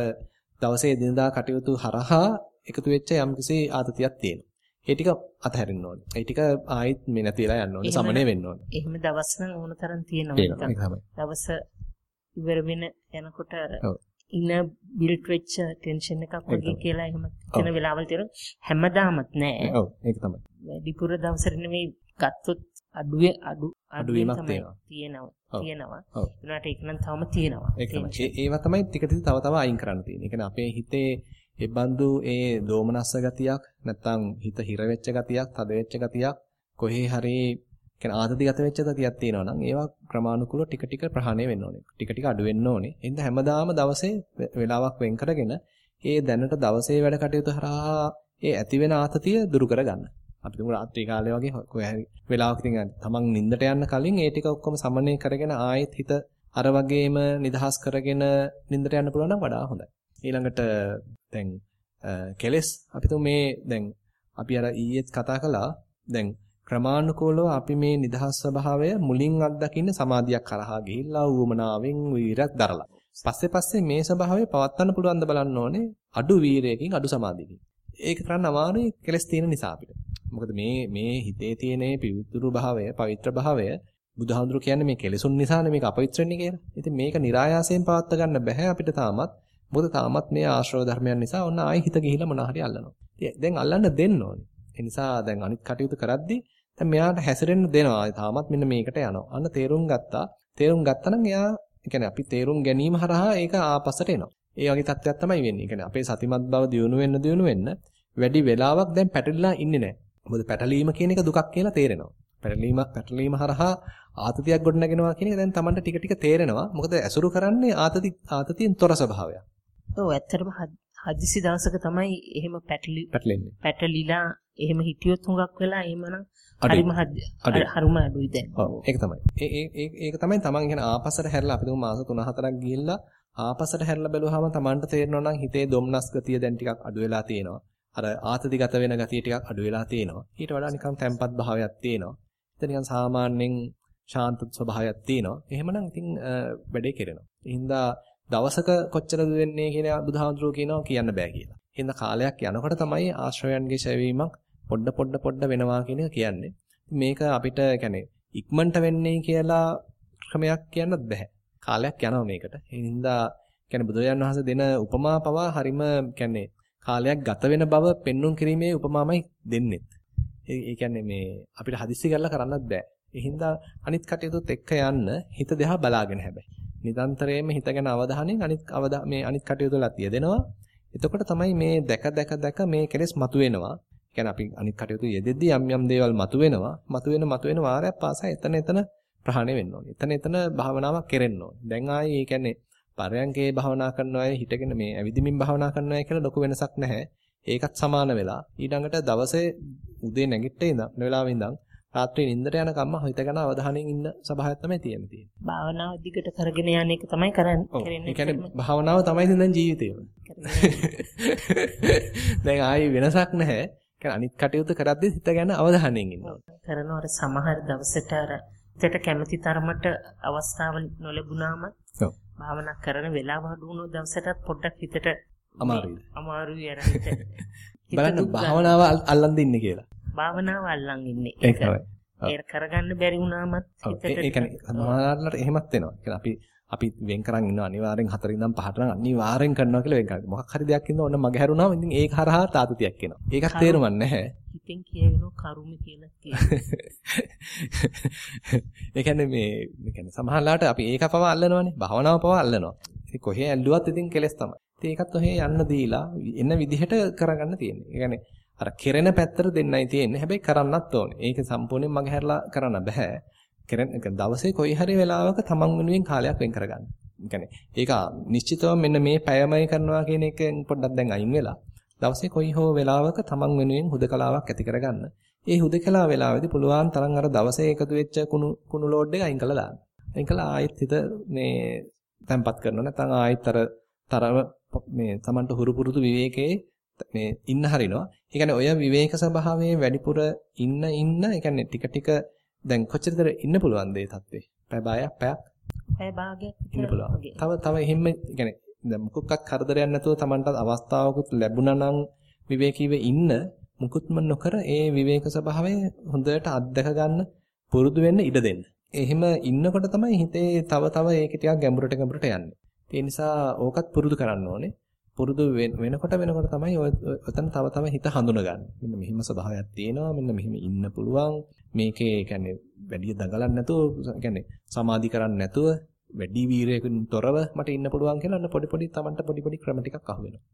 දවසේ දිනදා කටයුතු හරහා එකතු වෙච්ච යම්කිසි ආතතියක් තියෙනවා. ඒ ටික අතහැරින්න ඕනේ. ඒ ටික ආයෙත් මේ නැති වෙලා යන්න ඕනේ. සමනය වෙන්න ඕනේ. එහෙම දවස් නම් ඕන තරම් තියෙනවා. දවස ඉවර වෙන යනකොට අර ඉන බිල්ට් වෙච්ච ටෙන්ෂන් එකක් වගේ කියලා එහෙම තියෙන වෙලාවල් තියෙනවා. හැමදාමත් නෑ. ඔව් ඒක තමයි. වැඩිපුර දවසට නෙමෙයි ගත්තොත් අඩුවේ අඩු අඩුවීමක් තියෙනවා. තියෙනවා. ඒනට ඒක නම් තවම තියෙනවා. ඒවා තමයි ටික ටික තව තව අයින් කරන්න තියෙන්නේ. ඒ කියන්නේ අපේ හිතේ ඒ බඳු ඒ දෝමනස්ස ගතියක් නැත්තම් හිත හිර වෙච්ච ගතියක්, තද වෙච්ච ගතියක් කොහේ හරි කියන්නේ ආතතිගත වෙච්ච ගතියක් තියෙනවා නම් ඒවා ක්‍රමානුකූලව ටික ටික ප්‍රහාණය වෙන්න ඕනේ. ටික ටික අඩු වෙන්න ඕනේ. එහෙනම් හැමදාම දවසේ වෙලාවක් වෙන් කරගෙන ඒ දැනට දවසේ වැඩ කටයුතු හරහා ඒ ඇති වෙන ආතතිය දුරු කරගන්න. අපි තුමු රාත්‍රී කාලේ වගේ කොහේ හරි වෙලාවක ඉතින් තමන් නිින්දට යන්න කලින් ඒ ටික ඔක්කොම සමනය කරගෙන ආයෙත් හිත අර වගේම නිදහස් කරගෙන නිින්දට යන්න පුළුවන් නම් වඩා හොඳයි. ඊළඟට දැන් කෙලස් අපි තුමු මේ දැන් අපි අර ඊයේත් කතා කළා දැන් ක්‍රමානුකූලව අපි මේ නිදහස් ස්වභාවය මුලින් අත්දකින්න සමාධියක් කරහා ගිහිල්ලා ඌමනාවෙන් වීරයක් දරලා. පස්සේ පස්සේ මේ ස්වභාවය පවත්වන්න පුළුවන් ද බලන්න ඕනේ අඩු වීරයකින් අඩු සමාධියකින්. ඒක කරන්න අමාරුයි කෙලස් තියෙන නිසා අපිට. මොකද මේ මේ හිතේ තියෙන පිවිතුරු භාවය, පවිත්‍ර භාවය බුදුහාඳුරු කියන්නේ මේ කෙලෙසුන් නිසානේ මේක අපවිත්‍ර වෙන්නේ කියලා. ඉතින් මේක નિરાයාසයෙන් පවත්ව ගන්න බෑ අපිට තාමත්. මොකද තාමත් මේ ආශ්‍රව ධර්මයන් නිසා ඔන්න ආයෙ හිත ගිහිලා මොනවා හරි අල්ලනවා. දැන් අල්ලන්න දෙන්න ඕනේ. ඒ නිසා දැන් අනිත් කටයුතු කරද්දී දැන් මෙයාට හැසිරෙන්න දෙනවා. තාමත් මෙන්න මේකට යනවා. අන්න තේරුම් ගත්තා. තේරුම් ගත්තා නම් එයා කියන්නේ අපි තේරුම් ගැනීම හරහා ඒක ආපස්සට එනවා. ඒ වගේ තත්ත්වයක් තමයි වෙන්නේ. කියන්නේ අපේ සතිමත් බව දියුණු වෙන්න දියුණු වෙන්න වැඩි වෙලාවක් දැන් පැටලිලා ඉන්නේ නැහැ. මොකද පැටලීම කියන එක දුකක් කියලා තේරෙනවා. පැටලීම පැටලීම හරහා ආතතියක් ගොඩනගෙනවා කියන එක දැන් Tamanට ටික ටික තේරෙනවා. මොකද ඇසුරු කරන්නේ ආතති ආතතියෙන් තොර ස්වභාවයක්. ඔව් ඇත්තටම හදිසි දවසක තමයි එහෙම පැටලි පැටලෙන්නේ. පැටලිලා එහෙම හිටියොත් හුඟක් වෙලා එහෙමනම් හරිම හරිම අඩුයි දැන්. ඔව් ඒක තමයි. ඒ ඒ ඒක තමයි Taman කියන ආපස්සට හැරලා අපි දුමු මාස 3-4ක් ගිහිල්ලා ආපස්සට හැරලා බැලුවාම Tamanට තේරෙනවා නම් හිතේ දොම්නස් ගතිය දැන් ටිකක් අඩු වෙලා තියෙනවා. අර ආතතිගත වෙන ගතිය ටිකක් අඩු වෙලා තියෙනවා. ඊට වඩා නිකන් තැම්පත් භාවයක් තියෙනවා. ඉතින් නිකන් සාමාන්‍යයෙන් ශාන්ත ස්වභාවයක් තියෙනවා. එහෙමනම් ඉතින් වැඩේ කෙරෙනවා. ඒ හින්දා දවසක කොච්චරද වෙන්නේ කියලා බුදුහාමුදුරුවෝ කියනවා කියන්න බෑ කියලා. හින්දා කාලයක් යනකොට තමයි ආශ්‍රයයන්ගේ ඡැවීමක් පොඩ පොඩ පොඩ වෙනවා කියන කියන්නේ. මේක අපිට يعني ඉක්මනට වෙන්නේ කියලා ක්‍රමයක් කියන්නත් බෑ. කාලයක් යනවා මේකට. ඒ නිසා يعني බුදුරජාන් වහන්සේ දෙන උපමා පවා හරිම يعني කාලයක් ගත වෙන බව පෙන්눔 කිරීමේ උපමාමයි දෙන්නේ. ඒ කියන්නේ මේ අපිට හදිස්සි කරලා කරන්නත් බෑ. ඒ හින්දා අනිත් කටයුතුත් එක්ක යන්න හිත දෙහා බලාගෙන හැබැයි. නිරන්තරයෙන්ම හිත ගැන අවධානයෙන් අනිත් අවදා මේ අනිත් කටයුතු වල තියදෙනවා. එතකොට තමයි මේ දැක දැක දැක මේ කෙලෙස් මතුවෙනවා. කියන්නේ අපි අනිත් කටයුතු යෙදෙද්දී යම් යම් දේවල් මතුවෙනවා. මතුවෙන මතුවෙන වාරයක් පාසා එතන එතන ප්‍රහාණය වෙන්න ඕනේ. එතන එතන භාවනාවක් කෙරෙන්න ඕනේ. දැන් ආයේ ඒ කියන්නේ පරයන්කේ භාවනා කරන අය හිටගෙන මේ ඇවිදිමින් භාවනා කරන අය කියලා ලොකු වෙනසක් නැහැ. ඒකත් සමාන වෙලා ඊළඟට දවසේ උදේ නැගිට්ටේ ඉඳන් වෙලාවෙ ඉඳන් රාත්‍රියේ නිින්දට යනකම්ම හිතගෙන අවධානයෙන් ඉන්න සබහායක් තමයි තියෙන්නේ. භාවනාව දිගට කරගෙන යන එක තමයි කරන්නේ. ඒ කියන්නේ භාවනාව තමයි දැන් ජීවිතේම. [LAUGHS] දැන් ආයේ වෙනසක් නැහැ. කියන්නේ අනිත් කටයුතු කරද්දී හිත ගැන අවධානයෙන් ඉන්නවා. කරනවර සමහර දවසට අර හිතට කැමති තරමට අවස්ථාවල් නොලැබුණාම භාවනා කරන වෙලාව අඩු වුණු දවසටත් පොඩ්ඩක් හිතට අමාරුයි. අමාරුයි අර [LAUGHS] බලන්න භාවනාව අල්ලන් දින්නේ කියලා. භාවනාව අල්ලන් ඉන්නේ. ඒක තමයි. ඒක කරගන්න බැරි වුණාමත් හිතට ඒ කියන්නේ සමහරවල්ලාට එහෙමත් වෙනවා. ඒ අපි අපි වෙන් කරන් ඉන්නවා අනිවාර්යෙන් හතර ඉඳන් පහට නම් අනිවාර්යෙන් කරනවා කියලා වෙන් කරනවා. මොකක් හරි දෙයක් ඉඳන් ඔන්න මග හැරුණාම ඉතින් ඒක හරහා තාතුතියක් එනවා. ඒකත් තේරුමක් නැහැ. හිතෙන් කියවෙන කරුම කියලා කියනවා. [LAUGHS] ඒ කියන්නේ මේ ඒ කියන්නේ සමහරලාට අපි ඒක පවා අල්ලනවානේ. භාවනාව පවා අල්ලනවා. ඉතින් කොහේ ඇල්ලුවත් ඉතින් කෙලස් තමයි. ඉතින් ඒකත් ඔහේ යන්න දීලා එන විදිහට කරගන්න තියෙන්නේ. ඒ කියන්නේ අර කෙරෙන පැත්තට දෙන්නයි තියෙන්නේ. හැබැයි කරන්නත් ඕනේ. ඒක සම්පූර්ණයෙන් මග හැරලා කරන්න බෑ. කෙරෙන දවසේ කොයි හරි වෙලාවක තමන් වෙනුවෙන් කාලයක් වෙන් කරගන්න. ඒ ඒක නිශ්චිතව මෙන්න මේ පැයමයි කරනවා කියන එකෙන් පොඩ්ඩක් දැන් අයින් වෙලා දවසේ කොයි හෝ වෙලාවක තමන් වෙනුවෙන් හුදකලාවක් ඇති කරගන්න. ඒ හුදකලා වෙලාවේදී පුළුවන් තරම් අර දවසේ එකතු වෙච්ච කුණු කුණු ලෝඩ් එක අයින් කළා දාන්න. අයින් කළා ආයෙත් හිත මේ තැම්පත් කරනවා. නැත්නම් ආයෙත් අර තරම මේ තමන්ට හුරු පුරුදු විවේකයේ මේ ඉන්න හරිනවා. ඒ කියන්නේ ඔය විවේක ස්වභාවයේ වැඩිපුර ඉන්න ඉන්න ඒ කියන්නේ ටික ටික දැන් කොච්චරද ඉන්න පුළුවන්ද ඒ තත්ත්වේ? පැය භාගයක් පැයක්? පැය භාගයක් ඉන්න පුළුවන්. තව තව එහෙම يعني දැන් මොකක්වත් කරදරයක් නැතුව Tamanට අවස්ථාවකුත් ලැබුණා නම් විවේකීව ඉන්න මුකුත්ම නොකර ඒ විවේක ස්වභාවය හොඳට අත්දක ගන්න පුරුදු වෙන්න ඉඩ දෙන්න. එහෙම ඉන්නකොට තමයි හිතේ තව තව ඒක ටිකක් ගැඹුරට ගැඹුරට යන්නේ. ඒ නිසා ඕකත් පුරුදු කරන්න ඕනේ. පුරුදු වෙනකොට වෙනකොට තමයි ඔතන තව තව හිත හඳුනගන්නේ. මෙන්න මෙහිම ස්වභාවයක් තියෙනවා. මෙන්න මෙහිම ඉන්න පුළුවන්. මේකේ කියන්නේ වැඩි දඟලන්න නැතුව කියන්නේ සමාධි කරන්නේ නැතුව වැඩි වීරයකින් තොරව මට ඉන්න පුළුවන් කියලා අන්න පොඩි පොඩි Tamanට පොඩි පොඩි ක්‍රම ටිකක් අහු වෙනවා.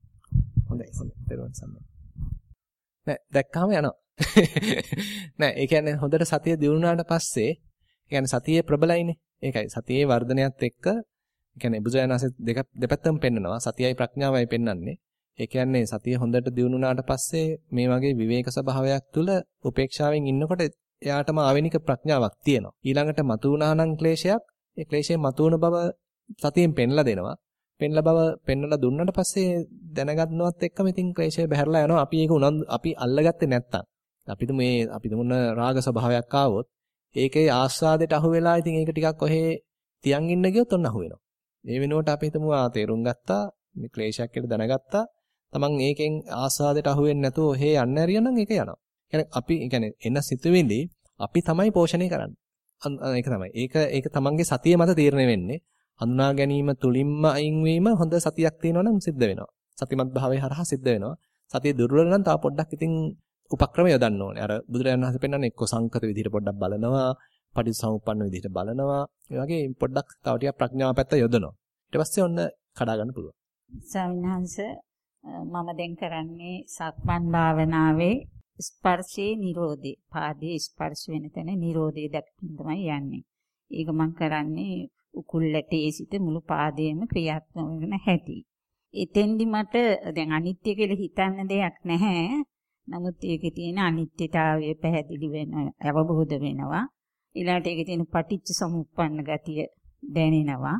හොඳයි හොඳයි. දරුවන් සම්මත. නෑ දැක්කාම යනවා. [LAUGHS] නෑ ඒ කියන්නේ හොඳට සතිය දිනුනාට පස්සේ ඒ කියන්නේ සතියේ ප්‍රබලයිනේ. ඒකයි සතියේ වර්ධනයත් එක්ක ඒ කියන්නේ බුදුරජාණන්සේ දෙක දෙපැත්තම පෙන්නනවා. සතියයි ප්‍රඥාවයි පෙන්වන්නේ. ඒ කියන්නේ සතිය හොඳට දිනුනාට පස්සේ මේ වගේ විවේක ස්වභාවයක් තුළ උපේක්ෂාවෙන් ඉන්නකොට එයාටම ආවෙනික ප්‍රඥාවක් තියෙනවා. ඊළඟට මතුවනා නම් ක්ලේශයක් ඒ ක්ලේශයෙන් මතුවන බව සතියෙන් පෙන්ලා දෙනවා. පෙන්ලා බව පෙන්වලා දුන්නට පස්සේ දැනගන්නවත් එක්කම ඉතින් ක්ලේශය බැහැරලා යනවා. අපි ඒක උනන්දු අපි අල්ලගත්තේ නැත්තම්. අපිට මේ අපිට මොන රාග ස්වභාවයක් ආවොත් ඒකේ ආස්වාදයට අහු වෙලා ඉතින් ඒක ටිකක් ඔහේ තියන් ඉන්න ගියොත් ඔන්න අහු වෙනවා. ඒ වෙනුවට අපි හිතමු ආ තේරුම් ගත්තා මේ ක්ලේශයක් කියලා දැනගත්තා. Taman ඒකෙන් ආස්වාදයට අහු වෙන්නේ නැතුව ඔහේ යන්න ඇරියනම් ඒක යනවා. يعني අපි يعني එන සිතුවිලි අපි තමයි පෝෂණය කරන්නේ. ඒක තමයි. ඒක ඒක Tamanගේ සතිය මත තීරණය වෙන්නේ. හඳුනා ගැනීම තුලින්ම අයින් වීම හොඳ සතියක් තියෙනවා නම් සිද්ධ වෙනවා. සතිමත් භාවයේ හරහා සිද්ධ වෙනවා. සතිය දුර්වල නම් තව පොඩ්ඩක් ඉතින් උපක්‍රම යොදන්න ඕනේ. අර බුදුරජාණන් වහන්සේ පෙන්නන්නේ එක්ක සංකත විදිහට පොඩ්ඩක් බලනවා, පටිච්චසමුප්පන්න විදිහට බලනවා. ඒ වගේ පොඩ්ඩක් තව ටිකක් ප්‍රඥාව පැත්ත යොදනවා. ඊට පස්සේ ඔන්න කඩා ගන්න පුළුවන්. ස්වාමීන් මම දැන් කරන්නේ සක්මන් භාවනාවේ ස්පර්ශයේ Nirodhe පාදයේ ස්පර්ශ වෙන තැන Nirodhe දක්ින් තමයි යන්නේ. ඒක මම කරන්නේ උකුල්ලටේ සිට මුළු පාදයේම ක්‍රියාත්මක වෙන හැටි. එතෙන්දි මට දැන් අනිත්‍ය කියලා හිතන්න දෙයක් නැහැ. නමුත් ඒකේ තියෙන අනිත්‍යතාවය පැහැදිලි වෙන අවබෝධ වෙනවා. ඊළඟට ඒකේ තියෙන පටිච්ච සමුප්පන්න ගතිය දැනෙනවා.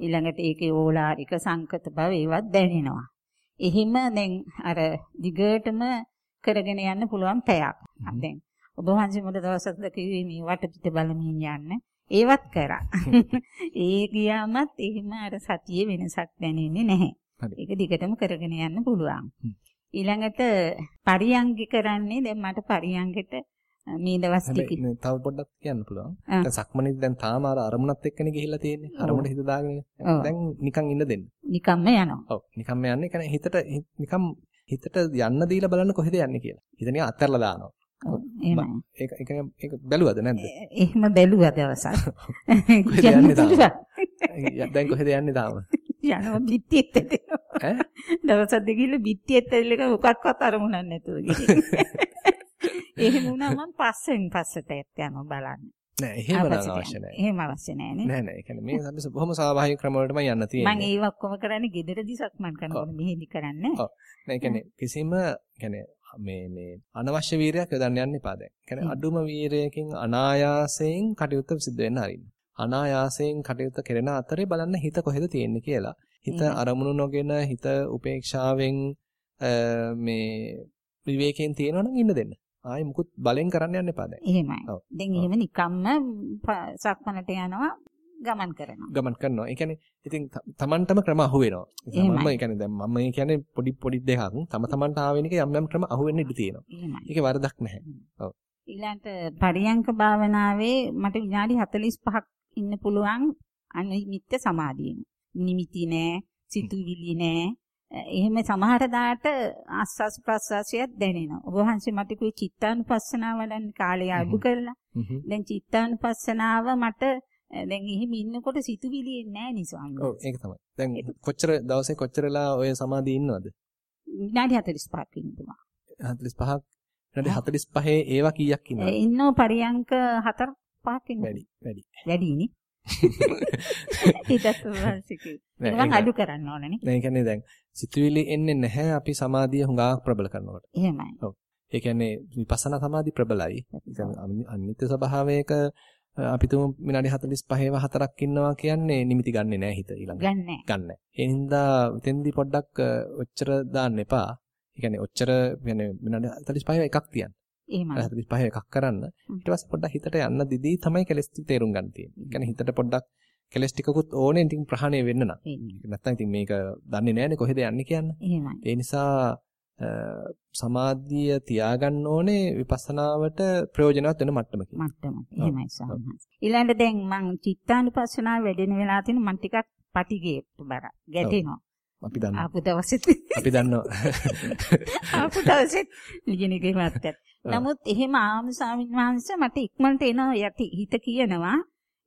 ඊළඟට ඒකේ ඕලාරික සංකත බව ඒවත් දැනෙනවා. එහෙම දැන් අර දිගටම කරගෙන යන්න පුළුවන් පැයක්. දැන් ඔබ වහන්සේ මුල දවසක් කිව්වේ මේ වටපිට බලමින් යන්න. ඒවත් කරා. [LAUGHS] ඒ ගියාමත් එහෙම අර සතියේ වෙනසක් දැනෙන්නේ නැහැ. ඒක දිගටම කරගෙන යන්න පුළුවන්. ඊළඟට පරියංගි කරන්නේ දැන් මට පරියංගෙට මේ දවස් ටික තව පොඩ්ඩක් කියන්න පුළුවන්. දැන් සක්මනේ දැන් තාම අර අරමුණත් එක්කනේ ගිහිල්ලා තියෙන්නේ. අරමුණට හිත දාගෙන දැන් නිකන් ඉන්න දෙන්න. නිකම්ම යනවා. ඔව් නිකම්ම යන්නේ. කියන්නේ හිතට නිකම් හිතට යන්න දීලා බලන්න කොහෙද යන්නේ කියලා. හිත නිකන් අත්හැරලා දානවා. එහෙමයි. ඒක ඒක ඒක බැලුවද නැද්ද? එහෙම බැලුවා දවසක්. [LAUGHS] [LAUGHS] කොහෙද යන්නේ තාම? දැන් කොහෙද යන්නේ තාම? [LAUGHS] යනවා පිටියෙත් ඈ දවසක් දෙකිල්ල පිටියෙත් ඇවිල්ලා මොකක්වත් අරමුණක් නැතුව ගිහින්. එහෙම වුණා මම පස්සෙන් පස්සට යනවා බලන්න. නෑ එහෙම නම් අවශ්‍ය නෑ. එහෙම අවශ්‍ය නෑ නේ. නෑ නෑ. ඒ කියන්නේ මේ අපි බොහොම ස්වාභාවික ක්‍රම වලටම යන්න තියෙන්නේ. මම ඒව ඔක්කොම කරන්නේ ගෙදරදී සක්මන් කරනකොට මෙහෙදි කරන්නේ. ඔව්. නෑ කියන්නේ කිසිම කියන්නේ මේ මේ අනවශ්‍ය වීරයක් යොදන්න යන්න එපා දැන්. කියන්නේ අඩුම වීරයකින් අනායාසයෙන් කටයුත්ත සිද්ධ වෙන්න හරින්න. අනායාසයෙන් කටයුත්ත කරන අතරේ බලන්න හිත කොහෙද තියෙන්නේ කියලා. හිත අරමුණු නොගෙන හිත උපේක්ෂාවෙන් මේ විවේකයෙන් තියෙනවා නම් ඉන්න දෙන්න. ආයි මුකුත් බලෙන් කරන්න යන්න එපා දැන්. එහෙමයි. දැන් එහෙම නිකම්ම සක්මනට යනවා ගමන් කරනවා. ගමන් කරනවා. ඒ කියන්නේ ඉතින් තමන්ටම ක්‍රම අහු වෙනවා. මම ඒ කියන්නේ දැන් මම කියන්නේ පොඩි පොඩි දෙකක් තම තමන්ට ආවෙනික යම් යම් ක්‍රම අහු වෙන්න ඉඩ තියෙනවා. ඒකේ වරදක් නැහැ. ඔව්. ඊළඟට පරියංක භාවනාවේ මට විනාඩි 45ක් ඉන්න පුළුවන් අනිමිත්ත සමාධියෙන්. නිමිති නෑ, සිතුවිලි නෑ. එහෙම සමහර දාට ආස්වාස් ප්‍රස්වාසයක් දැනෙනවා. ඔබ වහන්සේ මට කිව්වේ චිත්තානුපස්සනාව වඩන්න කාලය අඩු කරලා. දැන් චිත්තානුපස්සනාව මට දැන් එහෙම ඉන්නකොට සිතුවිලි එන්නේ නැහැ නේ ස්වාමීනි. ඔව් ඒක තමයි. දැන් කොච්චර දවසේ කොච්චරලා ඔය සමාධිය ඉන්නවද? විනාඩි 45ක් ඉන්නවා. 45ක් විනාඩි 45 ඒවා කීයක් ඉන්නවද? ඉන්නෝ පරියංක 4 5ක් ඉන්නවා. වැඩි වැඩි. වැඩිනේ. [LAUGHS] ඊටත් වාසිකේ. මම අඩු කරන්න ඕනනේ. දැන් කියන්නේ දැන් සිතුවිලි එන්නේ නැහැ අපි සමාධිය හුඟක් ප්‍රබල කරනකොට. එහෙමයි. ඔව්. ඒ කියන්නේ විපස්සනා සමාධි ප්‍රබලයි. ඒ කියන්නේ අනිත්‍ය ස්වභාවයක අපි තුමු විනාඩි 45ව හතරක් ඉන්නවා කියන්නේ නිමිති ගන්නෙ නෑ හිත ඊළඟ. ගන්නෑ. ගන්නෑ. ඒ හින්දා උතෙන්දී පොඩ්ඩක් ඔච්චර දාන්න එපා. ඒ කියන්නේ ඔච්චර يعني විනාඩි 45 එකක් තියන්න. එහෙමයි. 45 එකක් කරන්න. ඊට පස්සේ පොඩ්ඩක් හිතට යන්න දිදී තමයි කෙලස් ටික තේරුම් ගන්න තියෙන්නේ. ඒ කියන්නේ හිතට පොඩ්ඩක් කෙලස් ටිකකුත් ඕනේ ඉතින් ප්‍රහාණය වෙන්න නම්. නැත්තම් ඉතින් මේක දන්නේ නැහැනේ කොහෙද යන්නේ කියන්නේ. ඒ නිසා සමාධිය තියාගන්න ඕනේ විපස්සනාවට ප්‍රයෝජනවත් වෙන මට්ටමකින්. මට්ටමක. එහෙමයි ස්වාමීන් ඊළඟට දැන් මං චිත්තානුපස්සනාව වැඩෙන වෙලාව තියෙන මං ටිකක් පටිගේට බර ගැටෙනවා. අපි දන්නවා. ආපු දවසෙත් අපි දන්නවා. [LAUGHS] ආපු දවසෙත් ලියනකේ මත්තත්. නමුත් එහෙම ආම ස්වාමීන් වහන්සේ මට ඉක්මනට එන යටි හිත කියනවා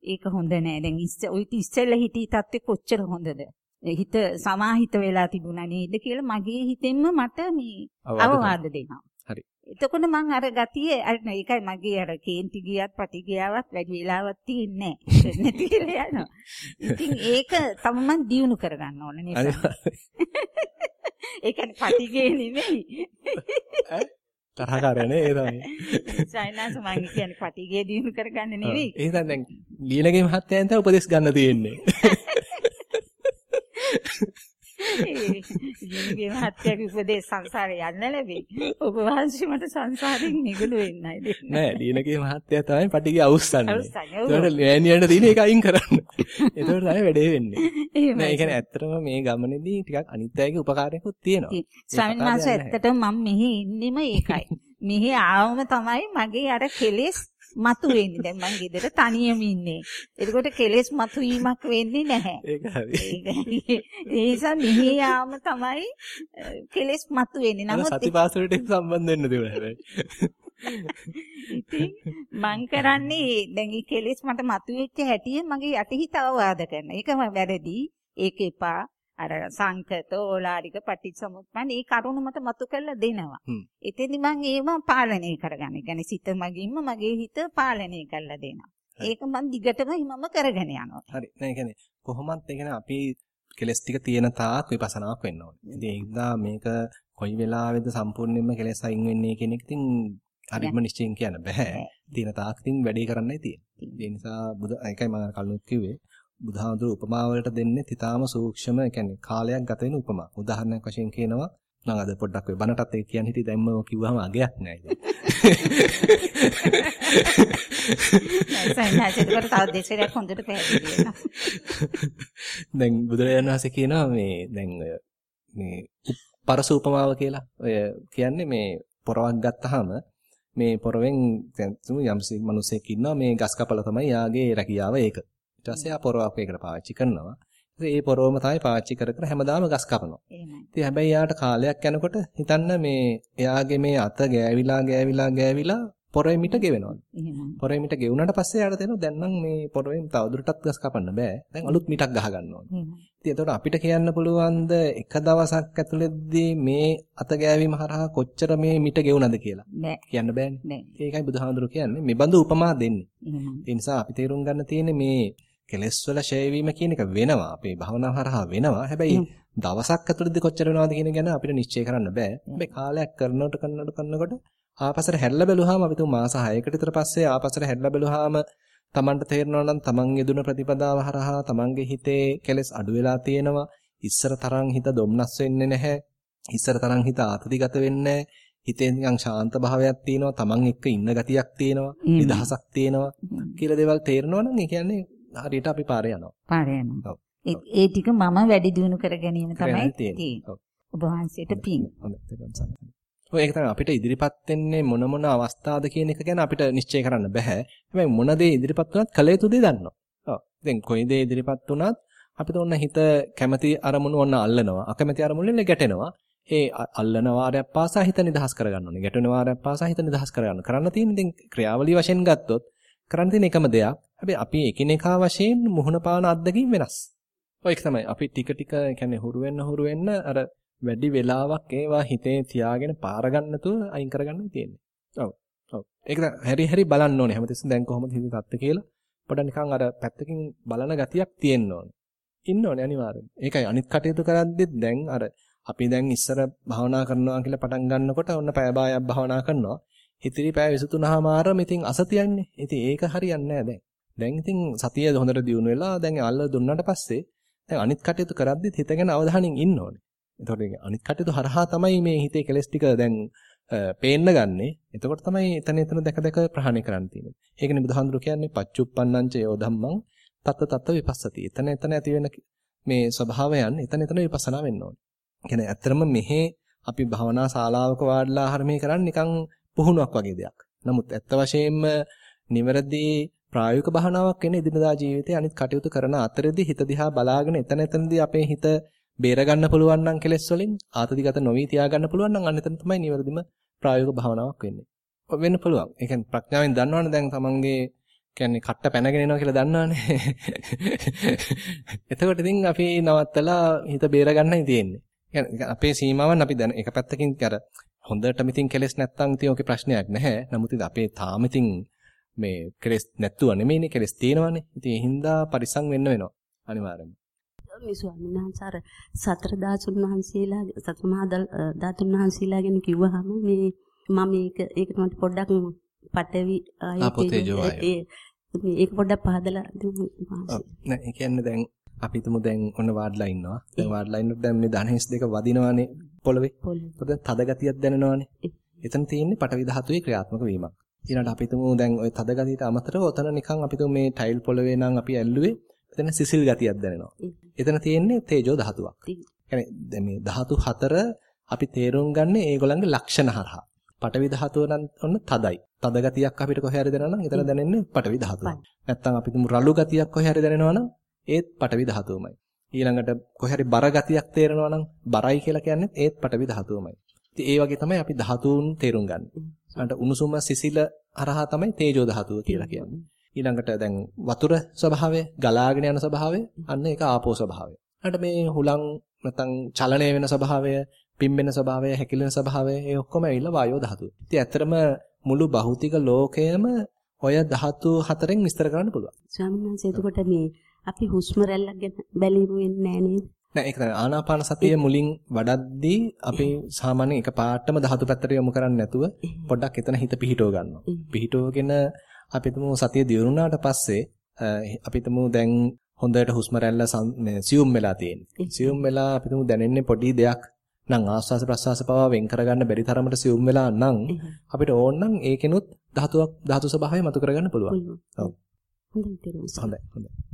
ඒක හොඳ නෑ. දැන් ඉස්ස ඔය ඉස්සෙල්ලා හිටී තත්ත්වෙ කොච්චර හොඳද? හිත සමාහිත වෙලා තිබුණා නේද කියලා මගේ හිතෙන්ම මට මේ අවවාද දෙනවා. හරි. එතකොට මං අර ගතියේ අර ඒකයි මගේ අර කේන්ති ගියත් පටි ගියාවත් වැඩි වෙලාවක් තියෙන්නේ නැහැ. [LAUGHS] නැති කියලා යනවා. ඉතින් ඒක තමයි මං දියුණු කරගන්න ඕන නිසා. [LAUGHS] ඒ කියන්නේ පටි ගේ නෙමෙයි. තරහකාරයනේ ඒ තමයි. සයින්ස් මං කියන්නේ පටි ගේ දියුණු කරගන්න නෙවෙයි. එහෙනම් දැන් ලියනගේ මහත්තයන් තව උපදෙස් ගන්න තියෙන්නේ. [LAUGHS] [LAUGHS] ජීවිතේ මහත්යගේ උපදේශ සංසාරේ යන්න ලැබෙයි. ඔබ වහන්සේ මට සංසාරයෙන් නිගුල වෙන්නයි දෙන්නේ. නෑ, ලියනගේ මහත්ය තමයි පටිගේ අවුස්සන්නේ. අවුස්සන්නේ. ඒකට ලෑනියන්ට තියෙන එක අයින් කරන්න. ඒකට තමයි වැඩේ වෙන්නේ. [LAUGHS] නෑ, ඒ කියන්නේ ඇත්තටම මේ ගමනේදී ටිකක් අනිත් අයගේ උපකාරයක්ත් තියෙනවා. ස්වාමීන් වහන්සේ ඇත්තටම මම මෙහි ඉන්නෙම ඒකයි. මෙහි ආවම තමයි මගේ අර කෙලෙස් මතු වෙන්නේ. දැන් මං ගෙදර තනියම ඉන්නේ. එතකොට කෙලෙස් මතු වීමක් වෙන්නේ නැහැ. ඒක හරි. ඒ නිසා මෙහි යාම තමයි කෙලෙස් මතු වෙන්නේ. නමුත් සතිපාසලට සම්බන්ධ වෙන්න දෙවල හැබැයි. ඉතින් මං කරන්නේ දැන් මේ කෙලෙස් මට මතුවෙච්ච හැටි මගේ යටිහිත අවවාද කරන. ඒක වැරදි. ඒක එපා. අර සංකත ඕලාරික පටිච්චසමුප්පන්න ඒ කරුණ මත මතු කරලා දෙනවා. එතෙදි මම ඒව පාලනය කරගන්න. කියන්නේ සිත මගින්ම මගේ හිත පාලනය කරලා දෙනවා. ඒක මම දිගටම හිමම කරගෙන යනවා. හරි. දැන් කියන්නේ කොහොමත් ඒ කියන්නේ අපි කෙලස් ටික තියෙන තාක් විපස්සනාවක් වෙන්න ඕනේ. ඉතින් ඒ නිසා මේක කොයි වෙලාවෙද සම්පූර්ණයෙන්ම කෙලස් අයින් වෙන්නේ කියන එක ඉතින් හරිම නිශ්චයෙන් කියන්න බෑ. තියෙන තාක් ඉතින් වැඩේ කරන්නයි තියෙන්නේ. ඒ නිසා බුද ඒකයි මම කලිනුත් කිව්වේ බුදුහාමුදුරු උපමා වලට දෙන්නේ තිතාම සූක්ෂම කියන්නේ කාලයක් ගත වෙන උපමා. උදාහරණයක් වශයෙන් කියනවා නම් අද පොඩ්ඩක් ඔය බණටත් ඒක කියන්න හිටියේ දැන් මම කිව්වම අගයක් නෑ ඉතින්. දැන් බුදුරජාණන් වහන්සේ කියනවා මේ දැන් ඔය මේ පරස උපමාව කියලා. ඔය කියන්නේ මේ පොරවක් ගත්තාම මේ පොරවෙන් දැන් යම්සි මිනිසෙක් ඉන්නවා මේ ගස් කපල තමයි යාගේ රැකියාව ඒක. ඊට පස්සේ ආ පොරවක් ඒකට පාවිච්චි කරනවා. ඉතින් ඒ පොරවම තමයි පාවිච්චි කර කර හැමදාම ගස් කපනවා. ඉතින් හැබැයි යාට කාලයක් යනකොට හිතන්න මේ එයාගේ මේ අත ගෑවිලා ගෑවිලා ගෑවිලා පොරේ මිට ගෙවෙනවා. පොරේ මිට ගෙවුනට පස්සේ යාට තේරෙනවා දැන් නම් මේ පොරෙන් තවදුරටත් ගස් කපන්න බෑ. දැන් අලුත් මිටක් ගහ ගන්න ඕනේ. ඉතින් එතකොට අපිට කියන්න පුළුවන්ද එක දවසක් ඇතුළතදී මේ අත ගෑවීම හරහා කොච්චර මේ මිට ගෙවුනද කියලා? කියන්න බෑනේ. ඒකයි බුදුහාඳුරු කියන්නේ මේ බඳු උපමා දෙන්නේ. ඒ නිසා අපි තේරුම් ගන්න තියෙන්නේ මේ කෙලස් වල ෂය වීම කියන එක වෙනවා. අපේ භවනාව හරහා වෙනවා. හැබැයි දවසක් ඇතුළතදී කොච්චර වෙනවද කියන ගැන අපිට නිශ්චය කරන්න බෑ. හැබැයි කාලයක් කරනකොට කරනකොට කරනකොට ආපසට හැරිලා බැලුවාම අපි තුන් මාස 6කට විතර පස්සේ ආපසට හැරිලා බැලුවාම Tamanට තේරෙනවා නම් Taman යෙදුන ප්‍රතිපදාව හරහා Tamanගේ හිතේ කෙලස් අඩු වෙලා තියෙනවා. ඉස්සර තරම් හිත දුම්නස් වෙන්නේ නැහැ. ඉස්සර තරම් හිත ආතතිගත වෙන්නේ හිතේ නිකන් ශාන්ත භාවයක් තියෙනවා. Taman එක්ක ඉන්න ගතියක් තියෙනවා. නිදහසක් තියෙනවා. කියලා දේවල් තේරෙනවා නම් ඒ කියන්නේ හරියට අපි පාරේ යනවා. පාරේ යනවා. ඒ ටික මම වැඩි දියුණු කර ගැනීම තමයි තියෙන්නේ. ඔබ වහන්සේට පිං. ඔය ඒක තමයි අපිට ඉදිරිපත් වෙන්නේ මොන මොන අවස්ථාද කියන එක ගැන අපිට නිශ්චය කරන්න බෑ. හැබැයි මොන දේ ඉදිරිපත් වුණත් කල යුතු දේ දන්නවා. ඔව්. දැන් කොයි දේ ඉදිරිපත් වුණත් අපිට ඔන්න හිත කැමැති අරමුණු ඔන්න අල්ලනවා. අකමැති අරමුණු වලින් ගැටෙනවා. ඒ අල්ලන වාරයක් පාසා හිත නිදහස් කරගන්න ඕනේ. ගැටෙන වාරයක් පාසා හිත නිදහස් කරගන්න. කරන්න තියෙන ඉතින් ක්‍රියාවලිය වශයෙන් ගත්තොත් කරන්න තියෙන එකම දෙයක්. හැබැයි අපි එකිනෙකා වශයෙන් මුහුණ පාන අත්දැකීම් වෙනස්. ඔය එක තමයි අපි ටික ටික කියන්නේ හුරු වෙන්න හුරු වෙන්න අර වැඩි වෙලාවක් ඒවා හිතේ තියාගෙන පාර ගන්නතුව අයින් කරගන්න තියෙන්නේ. ඔව්. ඔව්. ඒක හැරි හැරි බලන්න ඕනේ. හැමතිස්සෙම දැන් කොහොමද හිතේ තත්ත්වය කියලා. පොඩ්ඩක් නිකන් අර පැත්තකින් බලන ගතියක් තියෙන්න ඕනේ. ඉන්න ඕනේ අනිවාර්යෙන්. ඒකයි අනිත් කටයුතු කරද්දිත් දැන් අර අපි දැන් ඉස්සර භාවනා කරනවා කියලා පටන් ගන්නකොට ඔන්න පැය භාගයක් භාවනා කරනවා. ඉතිරි පැය 23මාරම ඉතින් අසතියන්නේ. ඉතින් ඒක හරියන්නේ නැහැ දැන්. දැන් ඉතින් සතිය හොඳට දියුණු වෙලා දැන් අල්ල දුන්නාට පස්සේ දැන් අනිත් කටයුතු කරද්දිත් හිත ගැන අවධානයෙන් ඉන්න ඕනේ. එතකොට අනිත් කටයුතු හරහා තමයි මේ හිතේ කෙලස් ටික දැන් පේන්න ගන්නෙ. එතකොට තමයි එතන එතන දැක දැක ප්‍රහාණය කරන්න තියෙන්නේ. ඒකනේ බුදුහාඳුර කියන්නේ පච්චුප්පන්නංච යෝ ධම්මං තත්ත තත්ත විපස්සති. එතන එතන ඇති වෙන මේ ස්වභාවයන් එතන එතන විපස්සනා වෙන්න ඕනේ. කියන්නේ ඇත්තරම මෙහි අපි භවනා ශාලාවක වාඩිලා ආහාරමේ කරන්නේ නිකන් පුහුණුවක් වගේ දෙයක්. නමුත් ඇත්ත වශයෙන්ම නිවැරදි ප්‍රායෝගික භාවනාවක් වෙන ඉදිනදා ජීවිතයේ අනිත් කටයුතු කරන අතරෙදි හිත දිහා බලාගෙන එතන එතනදී අපේ හිත බේර ගන්න පුළුවන් නම් කෙලෙස් වලින් ආතතිගත නොවි තියා ගන්න පුළුවන් නම් අන්න එතන තමයි නිවැරදිම ප්‍රායෝගික භාවනාවක් වෙන්නේ. වෙන්න පුළුවන්. ඒ කියන්නේ ප්‍රඥාවෙන් දන්නවනේ දැන් තමන්ගේ කියන්නේ කට්ට පැනගෙන එනවා කියලා දන්නවනේ. [LAUGHS] එතකොට ඉතින් අපි නවත්තලා හිත බේර ගන්නයි තියෙන්නේ. අපේ සීමාවන් අපි දැන් එක පැත්තකින් අර හොඳටම ඉතින් කෙලස් නැත්තම් ඉතින් ඔකේ ප්‍රශ්නයක් නැහැ. නමුත් ඉතින් අපේ තාම ඉතින් මේ කෙලස් නැත්තුව නෙමෙයිනේ කෙලස් තියෙනවානේ. ඉතින් ඒ හින්දා පරිසං වෙන්න වෙනවා. අනිවාර්යයෙන්ම. මේ ස්වාමීන් වහන්සේ අර සතර දාසුන් වහන්සේලා සතර මහා ධාතුන් වහන්සේලා ගැන කිව්වහම මේ මම මේක ඒකට මට පොඩ්ඩක් පටවි ආයේ ඒක පොඩ්ඩක් පහදලා දෙමු. නෑ ඒ කියන්නේ දැන් අපි හිතමු දැන් ඔන්න වාඩ්ලා ඉන්නවා. දැන් වාඩ්ලා ඉන්නකොට දැන් මේ ධනහිස් දෙක වදිනවානේ පොළවේ. පොළවේ. තද ගතියක් දැනෙනවානේ. එතන තියෙන්නේ පටවි ධාතුවේ ක්‍රියාත්මක වීමක්. ඊළඟට අපි හිතමු දැන් ওই තද ගතියට අමතරව ඔතන නිකන් අපි හිතමු මේ ටයිල් පොළවේ නම් අපි ඇල්ලුවේ එතන සිසිල් ගතියක් දැනෙනවා. එතන තියෙන්නේ තේජෝ ධාතුවක්. يعني මේ ධාතු හතර අපි තේරුම් ගන්න ඒගොල්ලන්ගේ ලක්ෂණ හරහා. පටවි ධාතුව නම් ඔන්න තදයි. තද ගතියක් අපිට කොහේ හරි දැනෙනවා නම් එතන දැනෙන්නේ පටවි ධාතුව. නැත්තම් අපි තුමු රළු ගතියක් කොහේ හරි දැනෙනවා නම් ඒත් පටවි ධාතුවමයි. ඊළඟට කොහේ හරි බර ගතියක් තේරෙනවා නම් බරයි කියලා කියන්නේ ඒත් පටවි ධාතුවමයි. ඉතින් ඒ වගේ තමයි අපි ධාතුන් තේරුම් ගන්න. ඊළඟට උණුසුම සිසිල හරහා තමයි තේජෝ ධාතුව කියලා කියන්නේ. ඊළඟට දැන් වතුර ස්වභාවය, ගලාගෙන යන ස්වභාවය, අන්න ඒක ආපෝ ස්වභාවය. ඊළඟට මේ හුලං නැත්නම් චලනය වෙන ස්වභාවය, පිම්බෙන ස්වභාවය, හැකිලෙන ස්වභාවය, ඒ ඔක්කොම ඇවිල්ලා වායෝ ධාතුව. ඉතින් ඇත්තටම මුළු භෞතික ලෝකයම ඔය ධාතු හතරෙන් විස්තර කරන්න පුළුවන්. ස්වාමීන් වහන්සේ එතකොට මේ අපි හුස්ම රැල්ලක් ගැන බැලීම වෙන්නේ නැහැ නේද? නෑ ඒක තමයි ආනාපාන සතිය මුලින් වඩද්දී අපි සාමාන්‍යයෙන් එක පාටම ධාතු පැත්තට යොමු කරන්නේ නැතුව පොඩ්ඩක් එතන හිත පිහිටව ගන්නවා. පිහිටවගෙන අපි තුමු සතිය දියුණුනාට පස්සේ අපි තුමු දැන් හොඳට හුස්ම රැල්ල සියුම් වෙලා තියෙන්නේ. සියුම් වෙලා අපි තුමු දැනෙන්නේ පොඩි දෙයක් නම් ආස්වාස ප්‍රස්වාස පවා වෙන් කරගන්න බැරි තරමට සියුම් වෙලා නම් අපිට ඕන නම් ඒකෙනුත් ධාතුවක් ධාතු ස්වභාවය මතු කරගන්න පුළුවන්. ඔව්. හොඳයි හොඳයි.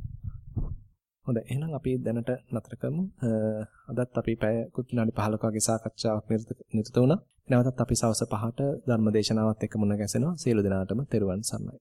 හොඳයි එහෙනම් අපි දැනට නතර කරමු. අදත් අපි පැයකුත් විනාඩි 15ක වගේ සාකච්ඡාවක් නිරත වුණා. නැවතත් අපි සවස් 5ට ධර්ම දේශනාවත් එක්ක මුණ ගැසෙනවා. සියලු දෙනාටම තෙරුවන් සරණයි.